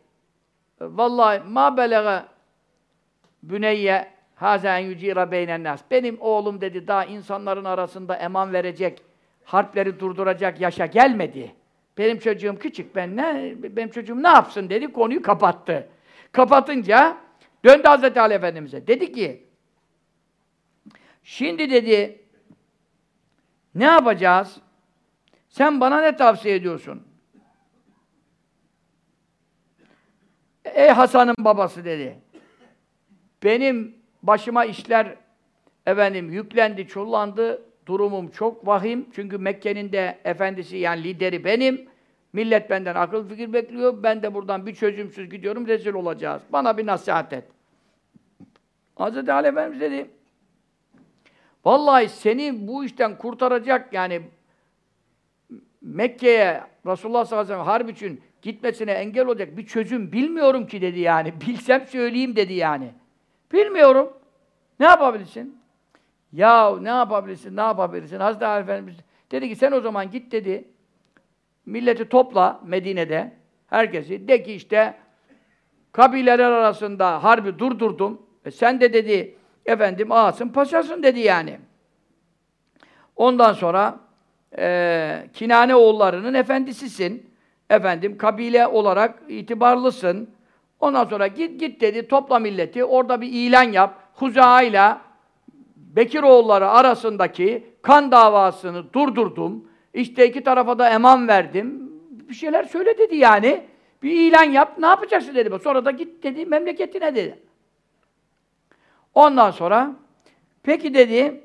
vallahi ma belega büneyye haza en yucira beynen nas. Benim oğlum dedi daha insanların arasında eman verecek, harpleri durduracak yaşa gelmedi. Benim çocuğum küçük, ben ne, benim çocuğum ne yapsın dedi, konuyu kapattı. Kapatınca döndü Hazreti Ali Efendimiz'e. Dedi ki, şimdi dedi, ne yapacağız? Sen bana ne tavsiye ediyorsun? Ey Hasan'ın babası dedi. Benim başıma işler efendim yüklendi, çullandı. Durumum çok vahim. Çünkü Mekke'nin de efendisi yani lideri benim. Millet benden akıl fikir bekliyor. Ben de buradan bir çözümsüz gidiyorum. Rezil olacağız. Bana bir nasihat et. Hazreti Ali Efendimiz dedi Vallahi seni bu işten kurtaracak yani Mekke'ye Resulullah sallallahu aleyhi ve sellem harp için gitmesine engel olacak bir çözüm bilmiyorum ki dedi yani. Bilsem söyleyeyim dedi yani. Bilmiyorum. Ne yapabilirsin? Ya ne yapabilirsin, ne yapabilirsin? Hazreti Ali Efendimiz dedi ki sen o zaman git dedi. Milleti topla Medine'de. Herkesi. De ki işte kabileler arasında harbi durdurdum. E sen de dedi efendim ağasın paşasın dedi yani. Ondan sonra e, Kinane oğullarının efendisisin. Efendim kabile olarak itibarlısın. Ondan sonra git git dedi topla milleti orada bir ilan yap. Huza ile Bekiroğulları arasındaki kan davasını durdurdum. İşte iki tarafa da eman verdim. Bir şeyler söyle dedi yani. Bir ilan yap, ne yapacaksın dedi. Sonra da git dedi, memleketine dedi. Ondan sonra, peki dedi,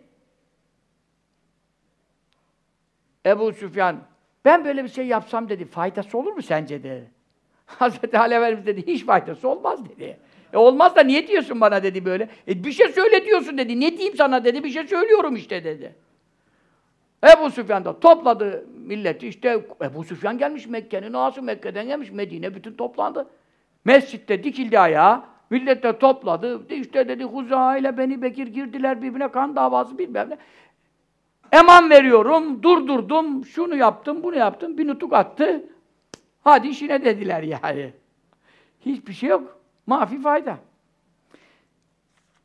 Ebu Süfyan, ben böyle bir şey yapsam dedi, faydası olur mu sence dedi. Hazreti Ali Efendimiz dedi, hiç faydası olmaz dedi. E olmaz da niye diyorsun bana dedi böyle. E bir şey söyle diyorsun dedi. Ne diyeyim sana dedi. Bir şey söylüyorum işte dedi. Ebu Süfyan da topladı milleti. İşte Ebu Süfyan gelmiş Mekke'nin ağası Mekke'den gelmiş. Medine bütün toplandı. Mescitte dikildi ayağa. Millet de topladı. İşte dedi Huza ile Beni Bekir girdiler birbirine kan davası bilmem ne. Eman veriyorum, durdurdum, şunu yaptım, bunu yaptım, bir nutuk attı. Hadi işine dediler yani. Hiçbir şey yok. Mafi fayda.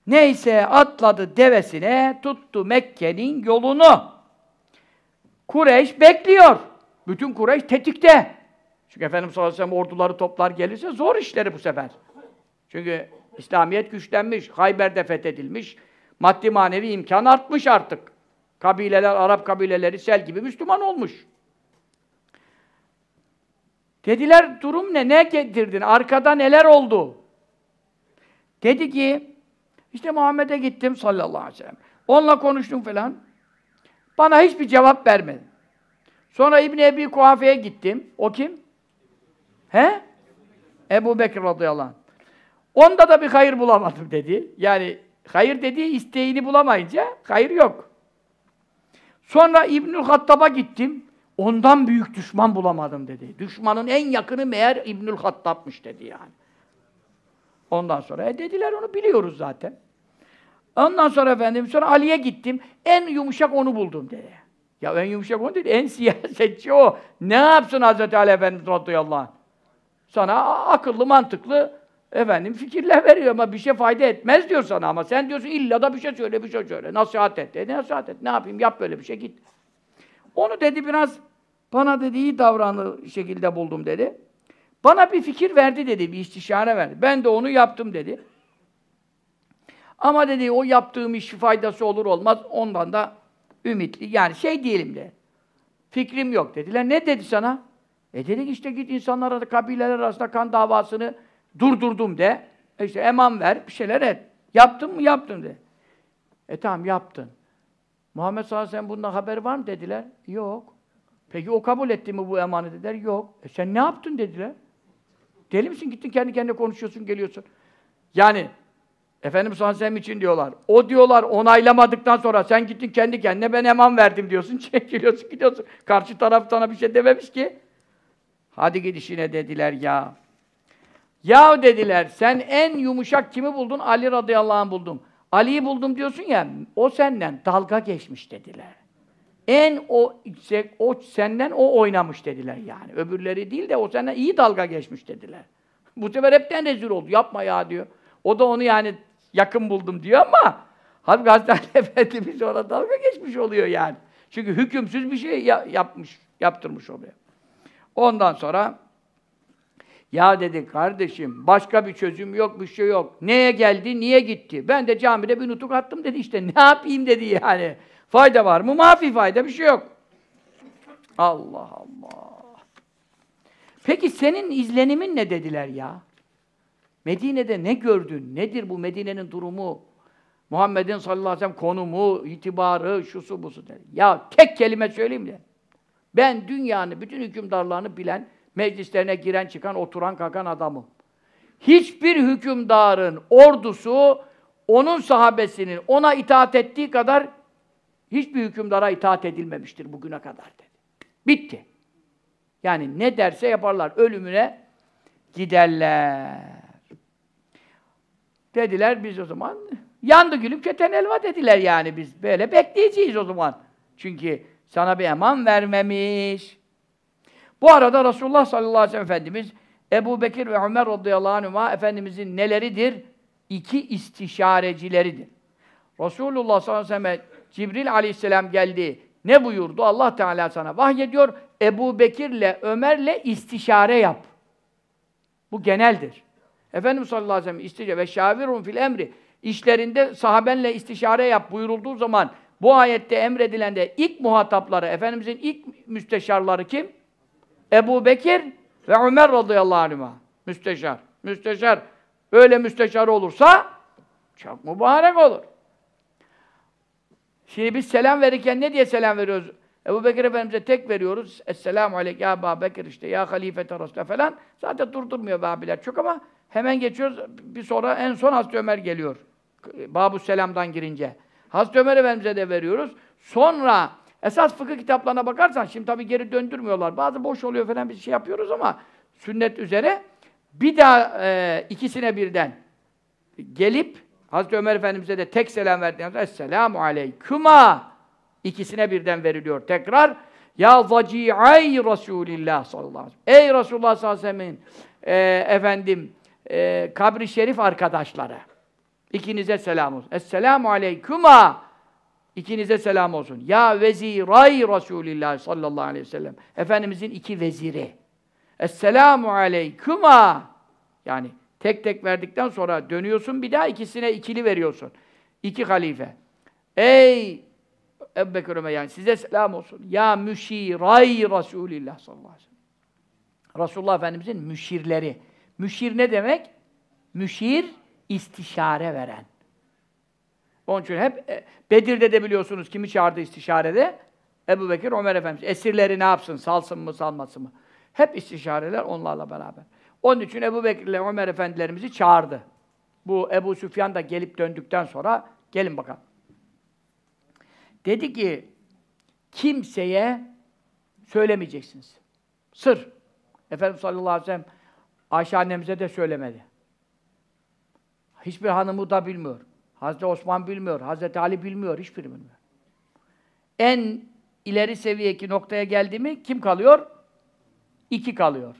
Neyse atladı devesine, tuttu Mekke'nin yolunu. Kureyş bekliyor. Bütün Kureyş tetikte. Çünkü Efendimiz sallallahu aleyhi ve sellem orduları toplar gelirse zor işleri bu sefer. Çünkü İslamiyet güçlenmiş, Hayber'de fethedilmiş, maddi manevi imkan artmış artık. Kabileler, Arap kabileleri sel gibi Müslüman olmuş. Dediler durum ne? Ne getirdin? Arkada neler oldu? Dedi ki işte Muhammed'e gittim sallallahu aleyhi ve sellem. Onunla konuştum falan. Bana hiçbir cevap vermedi. Sonra İbni Ebi Kuhafe'ye gittim. O kim? He? Ebu Bekir radıyallahu anh. Onda da bir hayır bulamadım dedi. Yani hayır dediği isteğini bulamayınca hayır yok. Sonra İbnül Hattab'a gittim. Ondan büyük düşman bulamadım dedi. Düşmanın en yakını meğer İbnül Hattab'mış dedi yani. Ondan sonra e dediler onu biliyoruz zaten. Ondan sonra efendim sonra Ali'ye gittim. En yumuşak onu buldum dedi. Ya en yumuşak onu değil, en siyasetçi o. Ne yapsın Hazreti Ali Efendimiz radıyallahu anh? Sana akıllı, mantıklı efendim fikirler veriyor ama bir şey fayda etmez diyor sana ama sen diyorsun illa da bir şey söyle, bir şey söyle. Nasihat et. E, nasihat et. Ne yapayım? Yap böyle bir şey git. Onu dedi biraz bana dedi iyi davranı şekilde buldum dedi. Bana bir fikir verdi dedi, bir istişare verdi. Ben de onu yaptım dedi. Ama dedi o yaptığım iş faydası olur olmaz ondan da ümitli. Yani şey diyelim de. Fikrim yok dediler. Ne dedi sana? E dedik işte git insanlar arasında, kabileler arasında kan davasını durdurdum de. E işte eman ver, bir şeyler et. Yaptın mı? Yaptım de. E tamam yaptın. Muhammed sallallahu aleyhi ve sellem bundan haberi var mı dediler. Yok. Peki o kabul etti mi bu emanı dediler. Yok. E sen ne yaptın dediler. Deli misin? Gittin kendi kendine konuşuyorsun, geliyorsun. Yani Efendimiz sallallahu aleyhi ve sellem için diyorlar. O diyorlar onaylamadıktan sonra sen gittin kendi kendine ben eman verdim diyorsun. Çekiliyorsun gidiyorsun. Karşı taraf sana bir şey dememiş ki. Hadi git işine dediler ya. Ya dediler sen en yumuşak kimi buldun? Ali radıyallahu anh buldum. Ali'yi buldum diyorsun ya o senden dalga geçmiş dediler. En o o senden o oynamış dediler yani. Öbürleri değil de o senden iyi dalga geçmiş dediler. Bu sefer hepten rezil oldu. Yapma ya diyor. O da onu yani yakın buldum diyor ama Halbuki Hazreti Efendimiz ona dalga geçmiş oluyor yani. Çünkü hükümsüz bir şey ya yapmış, yaptırmış oluyor. Ondan sonra ya dedi kardeşim başka bir çözüm yok, bir şey yok. Neye geldi, niye gitti? Ben de camide bir nutuk attım dedi işte. Ne yapayım dedi yani. Fayda var mı? Mafi fayda bir şey yok. Allah Allah. Peki senin izlenimin ne dediler ya? Medine'de ne gördün? Nedir bu Medine'nin durumu? Muhammed'in sallallahu aleyhi ve sellem konumu, itibarı, şusu busu dedi. Ya tek kelime söyleyeyim de. Ben dünyanın bütün hükümdarlarını bilen, meclislerine giren çıkan, oturan kalkan adamım. Hiçbir hükümdarın ordusu onun sahabesinin ona itaat ettiği kadar hiçbir hükümdara itaat edilmemiştir bugüne kadar dedi. Bitti. Yani ne derse yaparlar. Ölümüne giderler. Dediler biz o zaman yandı gülüp keten elva dediler yani biz böyle bekleyeceğiz o zaman. Çünkü sana bir eman vermemiş. Bu arada Resulullah sallallahu aleyhi ve sellem Efendimiz Ebu Bekir ve Ömer radıyallahu anhuma Efendimizin neleridir? İki istişarecileridir. Resulullah sallallahu aleyhi ve sellem Cibril aleyhisselam geldi. Ne buyurdu? Allah Teala sana vahyediyor. Ebu Bekir'le, Ömer'le istişare yap. Bu geneldir. Efendimiz sallallahu aleyhi ve sellem istişare ve şavirun fil emri işlerinde sahabenle istişare yap buyurulduğu zaman bu ayette emredilende ilk muhatapları, Efendimizin ilk müsteşarları kim? Ebu Bekir ve Ömer radıyallahu anh'a. Müsteşar. Müsteşar. Öyle müsteşar olursa çok mübarek olur. Şimdi biz selam verirken ne diye selam veriyoruz? Ebu Bekir Efendimiz'e tek veriyoruz. Esselamu aleyke ya Ebu Bekir işte ya halifete Resulullah falan. Zaten durdurmuyor abiler çok ama hemen geçiyoruz. Bir sonra en son Hazreti Ömer geliyor. Babu Selam'dan girince. Hazreti Ömer Efendimiz'e de veriyoruz. Sonra esas fıkıh kitaplarına bakarsan şimdi tabii geri döndürmüyorlar. Bazı boş oluyor falan bir şey yapıyoruz ama sünnet üzere bir daha e, ikisine birden gelip Hazreti Ömer Efendimiz'e de tek selam verdiğinde Esselamu aleyküma ikisine birden veriliyor tekrar. Ya zaci'ay Resulillah sallallahu aleyhi ve sellem. Ey Resulullah sallallahu aleyhi ve sellem'in e, efendim e, kabri şerif arkadaşları. İkinize selam olsun. Esselamu aleyküma. İkinize selam olsun. Ya veziray Resulillah sallallahu aleyhi ve sellem. Efendimizin iki veziri. Esselamu aleyküma. Yani tek tek verdikten sonra dönüyorsun bir daha ikisine ikili veriyorsun. İki halife. Ey Ebu yani size selam olsun. Ya müşiray Resulillah sallallahu aleyhi ve sellem. Resulullah Efendimizin müşirleri. Müşir ne demek? Müşir istişare veren. Onun için hep e, Bedir'de de biliyorsunuz kimi çağırdı istişarede? Ebu Bekir, Ömer Efendimiz. Esirleri ne yapsın? Salsın mı, salmasın mı? Hep istişareler onlarla beraber. Onun için Ebu Bekir ile Ömer Efendilerimizi çağırdı. Bu Ebu Süfyan da gelip döndükten sonra gelin bakalım. Dedi ki kimseye söylemeyeceksiniz. Sır. Efendimiz sallallahu aleyhi ve sellem Ayşe annemize de söylemedi. Hiçbir hanımı da bilmiyor. Hazreti Osman bilmiyor, Hazreti Ali bilmiyor, hiçbiri bilmiyor. En ileri seviyeki noktaya geldi mi kim kalıyor? İki kalıyor.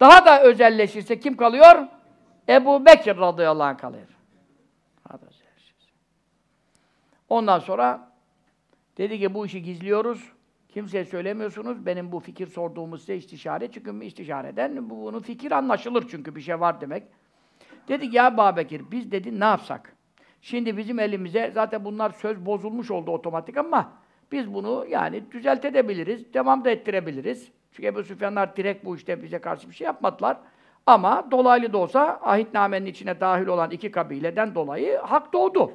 Daha da özelleşirse kim kalıyor? Ebu Bekir radıyallahu anh kalıyor. Ondan sonra dedi ki bu işi gizliyoruz. Kimseye söylemiyorsunuz. Benim bu fikir sorduğumuz size istişare. Çünkü istişareden bu, fikir anlaşılır çünkü bir şey var demek. Dedi ki ya Babekir biz dedi ne yapsak? Şimdi bizim elimize zaten bunlar söz bozulmuş oldu otomatik ama biz bunu yani düzeltebiliriz, devam da ettirebiliriz. Çünkü Ebu Süfyanlar direkt bu işte bize karşı bir şey yapmadılar. Ama dolaylı da olsa ahitnamenin içine dahil olan iki kabileden dolayı hak doğdu.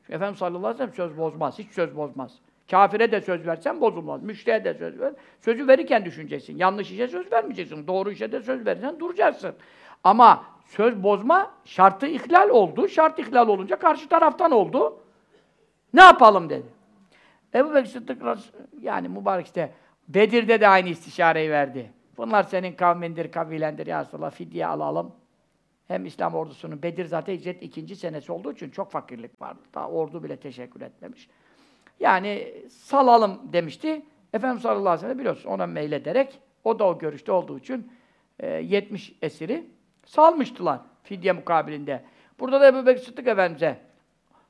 Çünkü Efendimiz sallallahu aleyhi ve sellem söz bozmaz, hiç söz bozmaz. Kafire de söz versen bozulmaz. Müşteriye de söz ver. Sözü verirken düşüneceksin. Yanlış işe söz vermeyeceksin. Doğru işe de söz verirsen duracaksın. Ama söz bozma şartı ihlal oldu. Şart ihlal olunca karşı taraftan oldu. Ne yapalım dedi. Ebu Bekir Sıddık yani mübarek işte Bedir'de de aynı istişareyi verdi. Bunlar senin kavmindir, kabilendir ya Resulallah fidye alalım. Hem İslam ordusunun Bedir zaten hicret ikinci senesi olduğu için çok fakirlik vardı. Daha ordu bile teşekkür etmemiş. Yani salalım demişti. Efendimiz sallallahu aleyhi ve sellem biliyorsun ona meylederek o da o görüşte olduğu için e, 70 esiri salmıştılar fidye mukabilinde. Burada da Ebu Bekir Sıddık Efendimiz'e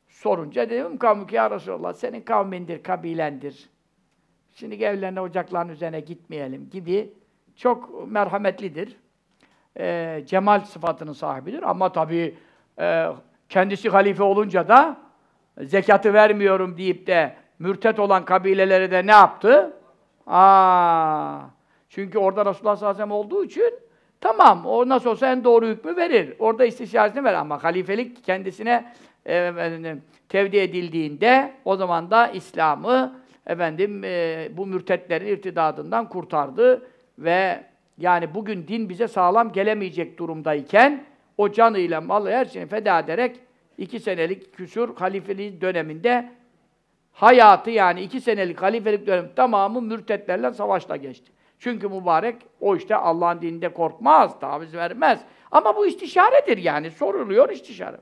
sorunca dedim kavmük ya Resulallah senin kavmindir, kabilendir. Şimdi evlerine, ocakların üzerine gitmeyelim gibi çok merhametlidir. E, cemal sıfatının sahibidir ama tabii e, kendisi halife olunca da zekatı vermiyorum deyip de mürtet olan kabilelere de ne yaptı? Aa, çünkü orada Resulullah sallallahu aleyhi ve sellem olduğu için tamam o nasıl olsa en doğru hükmü verir. Orada istişaresini ver ama halifelik kendisine e, tevdi edildiğinde o zaman da İslam'ı efendim e, bu mürtetlerin irtidadından kurtardı ve yani bugün din bize sağlam gelemeyecek durumdayken o canıyla malı her şeyini feda ederek iki senelik küsur halifeliği döneminde hayatı yani iki senelik halifelik dönemi tamamı mürtetlerle savaşla geçti. Çünkü mübarek o işte Allah'ın dininde korkmaz, taviz vermez. Ama bu istişaredir yani. Soruluyor istişare.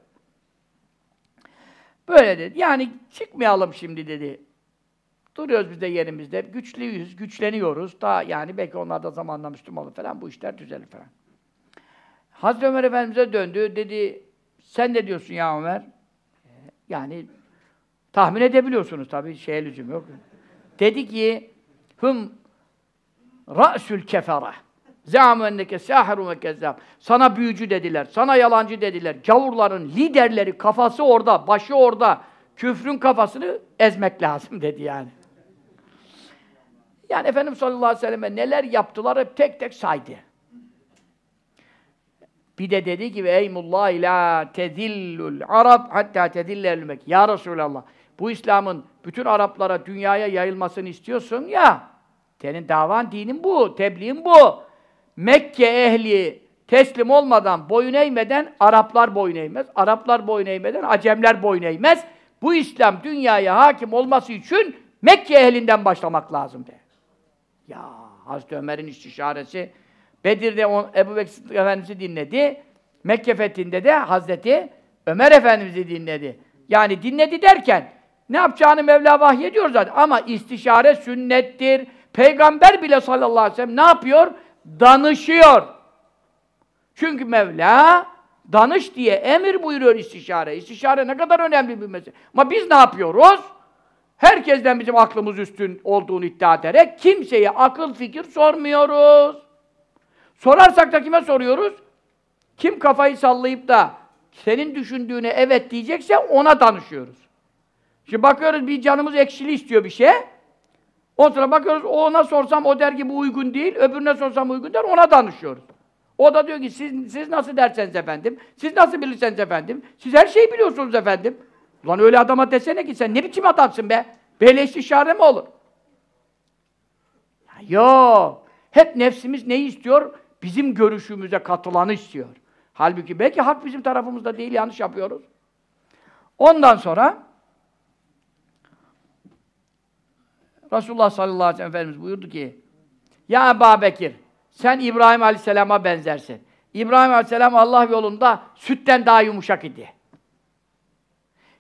Böyle dedi. Yani çıkmayalım şimdi dedi. Duruyoruz biz de yerimizde. Güçlüyüz, güçleniyoruz. Daha yani belki onlar da zamanla Müslüman falan. Bu işler düzelir falan. Hazreti Ömer Efendimiz'e döndü. Dedi, sen ne diyorsun ya Ömer? Yani tahmin edebiliyorsunuz tabii. Şeye lüzum yok. Dedi ki, hüm ra'sül kefere. Zâmü enneke sâhiru ve kezzâb. Sana büyücü dediler, sana yalancı dediler. Gavurların liderleri, kafası orada, başı orada. Küfrün kafasını ezmek lazım dedi yani. Yani Efendimiz sallallahu aleyhi ve selleme neler yaptılar hep tek tek saydı. Bir de dedi ki Eymullah la tezillul arab hatta tezillel mek. Ya Resulallah bu İslam'ın bütün Araplara, dünyaya yayılmasını istiyorsun ya. Senin davan, dinin bu, tebliğin bu. Mekke ehli teslim olmadan, boyun eğmeden Araplar boyun eğmez. Araplar boyun eğmeden Acemler boyun eğmez. Bu İslam dünyaya hakim olması için Mekke ehlinden başlamak lazım de. Ya Hazreti Ömer'in istişaresi Bedir'de on, Ebu Bekir Efendimiz'i dinledi. Mekke fethinde de Hazreti Ömer Efendimiz'i dinledi. Yani dinledi derken ne yapacağını Mevla vahyediyor zaten. Ama istişare sünnettir. Peygamber bile sallallahu aleyhi ve sellem ne yapıyor? Danışıyor. Çünkü Mevla danış diye emir buyuruyor istişare. İstişare ne kadar önemli bir mesele. Ama biz ne yapıyoruz? Herkesten bizim aklımız üstün olduğunu iddia ederek kimseye akıl fikir sormuyoruz. Sorarsak da kime soruyoruz? Kim kafayı sallayıp da senin düşündüğüne evet diyecekse ona danışıyoruz. Şimdi bakıyoruz bir canımız ekşili istiyor bir şey. O sonra bakıyoruz ona sorsam o der ki bu uygun değil, öbürüne sorsam uygun der, ona danışıyoruz. O da diyor ki siz, siz nasıl derseniz efendim, siz nasıl bilirseniz efendim, siz her şeyi biliyorsunuz efendim. Ulan öyle adama desene ki sen ne biçim adamsın be? Böyle istişare mi olur? Yok. Hep nefsimiz neyi istiyor? Bizim görüşümüze katılanı istiyor. Halbuki belki hak bizim tarafımızda değil, yanlış yapıyoruz. Ondan sonra Resulullah sallallahu aleyhi ve sellem Efendimiz buyurdu ki Ya Ebu Bekir sen İbrahim aleyhisselama benzersin. İbrahim aleyhisselam Allah yolunda sütten daha yumuşak idi.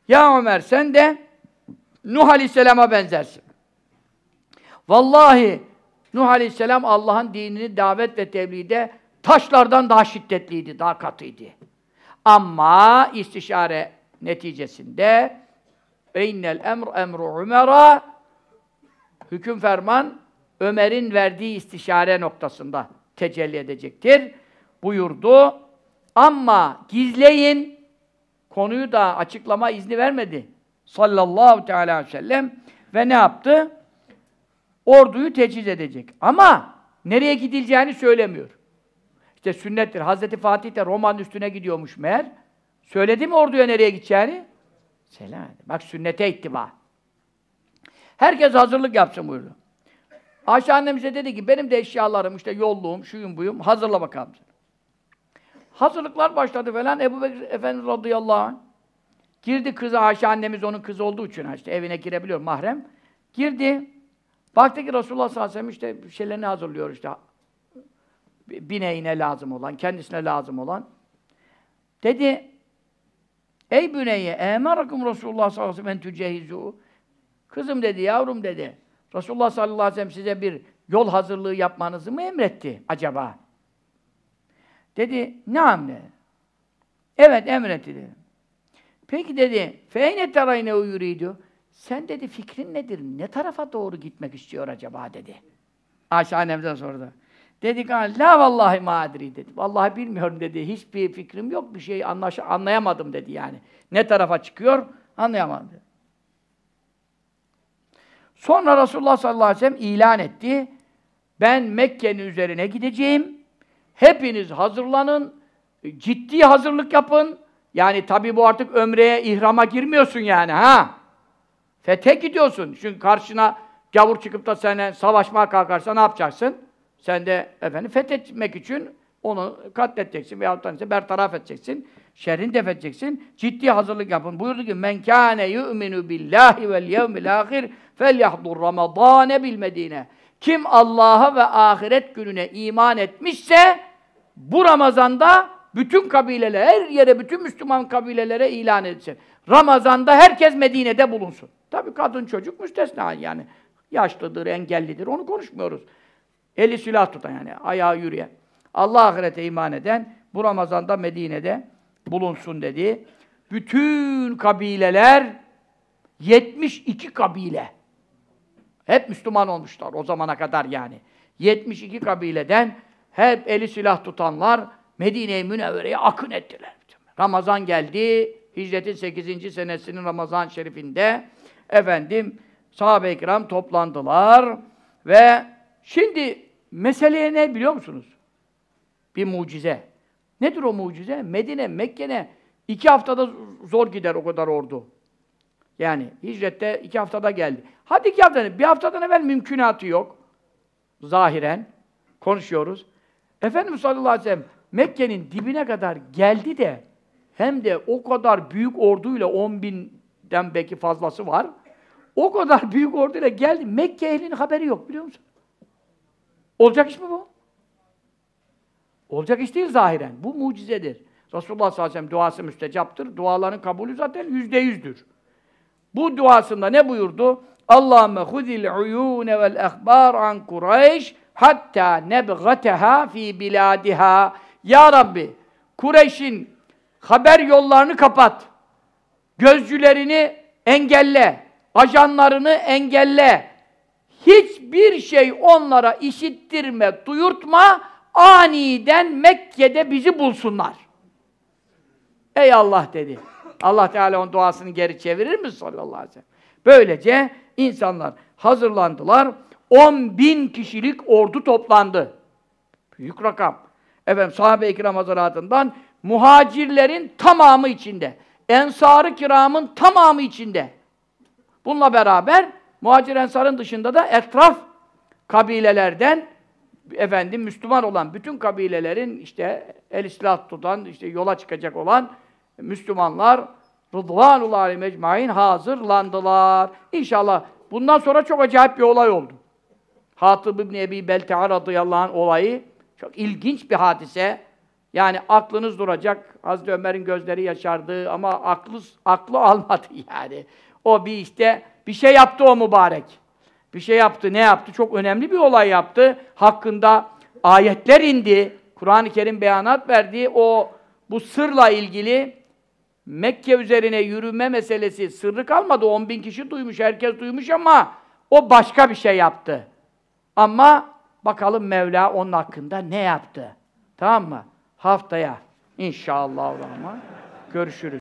Ya Ömer sen de Nuh aleyhisselama benzersin. Vallahi Nuh aleyhisselam Allah'ın dinini davet ve tebliğde taşlardan daha şiddetliydi, daha katıydı. Ama istişare neticesinde eynel emr emru Ömer'a hüküm ferman Ömer'in verdiği istişare noktasında tecelli edecektir buyurdu. Ama gizleyin konuyu da açıklama izni vermedi. Sallallahu teala aleyhi ve sellem ve ne yaptı? Orduyu teciz edecek. Ama nereye gidileceğini söylemiyor. İşte sünnettir. Hazreti Fatih de Roma'nın üstüne gidiyormuş meğer. Söyledi mi orduya nereye gideceğini? Selam. Bak sünnete ittiba. Herkes hazırlık yapsın buyurdu. Ayşe annemize dedi ki benim de eşyalarım işte yolluğum, şuyum buyum hazırla bakalım. Hazırlıklar başladı falan. Ebu Bekir Efendimiz radıyallahu anh girdi kızı Ayşe annemiz onun kızı olduğu için işte evine girebiliyor mahrem. Girdi. Baktı ki Resulullah sallallahu aleyhi ve sellem işte şeylerini hazırlıyor işte. Bineğine lazım olan, kendisine lazım olan. Dedi, Ey büneyye, emerakum Resulullah sallallahu aleyhi ve sellem tücehizu. Kızım dedi, yavrum dedi. Resulullah sallallahu aleyhi ve sellem size bir yol hazırlığı yapmanızı mı emretti acaba? Dedi, ne amne? Evet, emretti dedi. Peki dedi, feyne tarayne uyuruydu. Sen dedi, fikrin nedir? Ne tarafa doğru gitmek istiyor acaba dedi. Ayşe annemden sordu. Dedi ki, la vallahi madri dedi. Vallahi bilmiyorum dedi. Hiçbir fikrim yok, bir şey anlaş anlayamadım dedi yani. Ne tarafa çıkıyor, anlayamadım dedi. Sonra Resulullah sallallahu aleyhi ve sellem ilan etti. Ben Mekke'nin üzerine gideceğim. Hepiniz hazırlanın. Ciddi hazırlık yapın. Yani tabii bu artık ömreye, ihrama girmiyorsun yani ha. Fethe gidiyorsun. Çünkü karşına gavur çıkıp da seninle savaşmaya kalkarsa ne yapacaksın? Sen de efendim fethetmek için onu katledeceksin veyahut da ise bertaraf edeceksin. Şerrini def edeceksin. Ciddi hazırlık yapın. Buyurdu ki men kâne yu'minu billahi vel yevmil âhir felyahdur ramadâne bil medine. Kim Allah'a ve ahiret gününe iman etmişse bu Ramazan'da bütün kabileler, her yere, bütün Müslüman kabilelere ilan etsin. Ramazan'da herkes Medine'de bulunsun. Tabii kadın çocuk müstesna yani. Yaşlıdır, engellidir, onu konuşmuyoruz. Eli silah tutan yani, ayağı yürüyen. Allah ahirete iman eden bu Ramazan'da Medine'de bulunsun dedi. Bütün kabileler 72 kabile. Hep Müslüman olmuşlar o zamana kadar yani. 72 kabileden hep eli silah tutanlar Medine-i Münevvere'ye akın ettiler. Ramazan geldi. Hicretin 8. senesinin Ramazan şerifinde efendim sahabe-i kiram toplandılar ve şimdi meseleye ne biliyor musunuz? Bir mucize. Nedir o mucize? Medine, Mekke'ne iki haftada zor gider o kadar ordu. Yani hicrette iki haftada geldi. Hadi iki haftada, bir haftadan evvel mümkünatı yok. Zahiren konuşuyoruz. Efendimiz sallallahu aleyhi ve sellem Mekke'nin dibine kadar geldi de hem de o kadar büyük orduyla 10 binden belki fazlası var. O kadar büyük orduyla geldi. Mekke ehlinin haberi yok biliyor musun? Olacak iş mi bu? Olacak iş değil zahiren. Bu mucizedir. Resulullah sallallahu aleyhi ve sellem duası müstecaptır. Duaların kabulü zaten yüzde yüzdür. Bu duasında ne buyurdu? Allahümme huzil uyûne vel ehbâr an Kureyş hatta nebgateha fi biladiha. Ya Rabbi, Kureyş'in haber yollarını kapat. Gözcülerini engelle. Ajanlarını engelle. Hiçbir şey onlara işittirme, duyurtma. Aniden Mekke'de bizi bulsunlar. Ey Allah dedi. Allah Teala onun duasını geri çevirir mi sallallahu aleyhi ve sellem? Böylece insanlar hazırlandılar. 10 bin kişilik ordu toplandı. Büyük rakam. Efendim sahabe-i kiram hazaratından muhacirlerin tamamı içinde. Ensar-ı kiramın tamamı içinde. Bununla beraber muhacir ensarın dışında da etraf kabilelerden efendim Müslüman olan bütün kabilelerin işte el islah tutan, işte yola çıkacak olan Müslümanlar Rıdvanullah aleyhi mecmain hazırlandılar. İnşallah bundan sonra çok acayip bir olay oldu. Hatib İbni Ebi Belte'a radıyallahu anh olayı çok ilginç bir hadise. Yani aklınız duracak. Hazreti Ömer'in gözleri yaşardı ama aklı, aklı almadı yani. O bir işte bir şey yaptı o mübarek. Bir şey yaptı. Ne yaptı? Çok önemli bir olay yaptı. Hakkında ayetler indi. Kur'an-ı Kerim beyanat verdi. O bu sırla ilgili Mekke üzerine yürüme meselesi sırrı kalmadı. 10 bin kişi duymuş, herkes duymuş ama o başka bir şey yaptı. Ama bakalım Mevla onun hakkında ne yaptı? Tamam mı? Haftaya inşallah görüşürüz.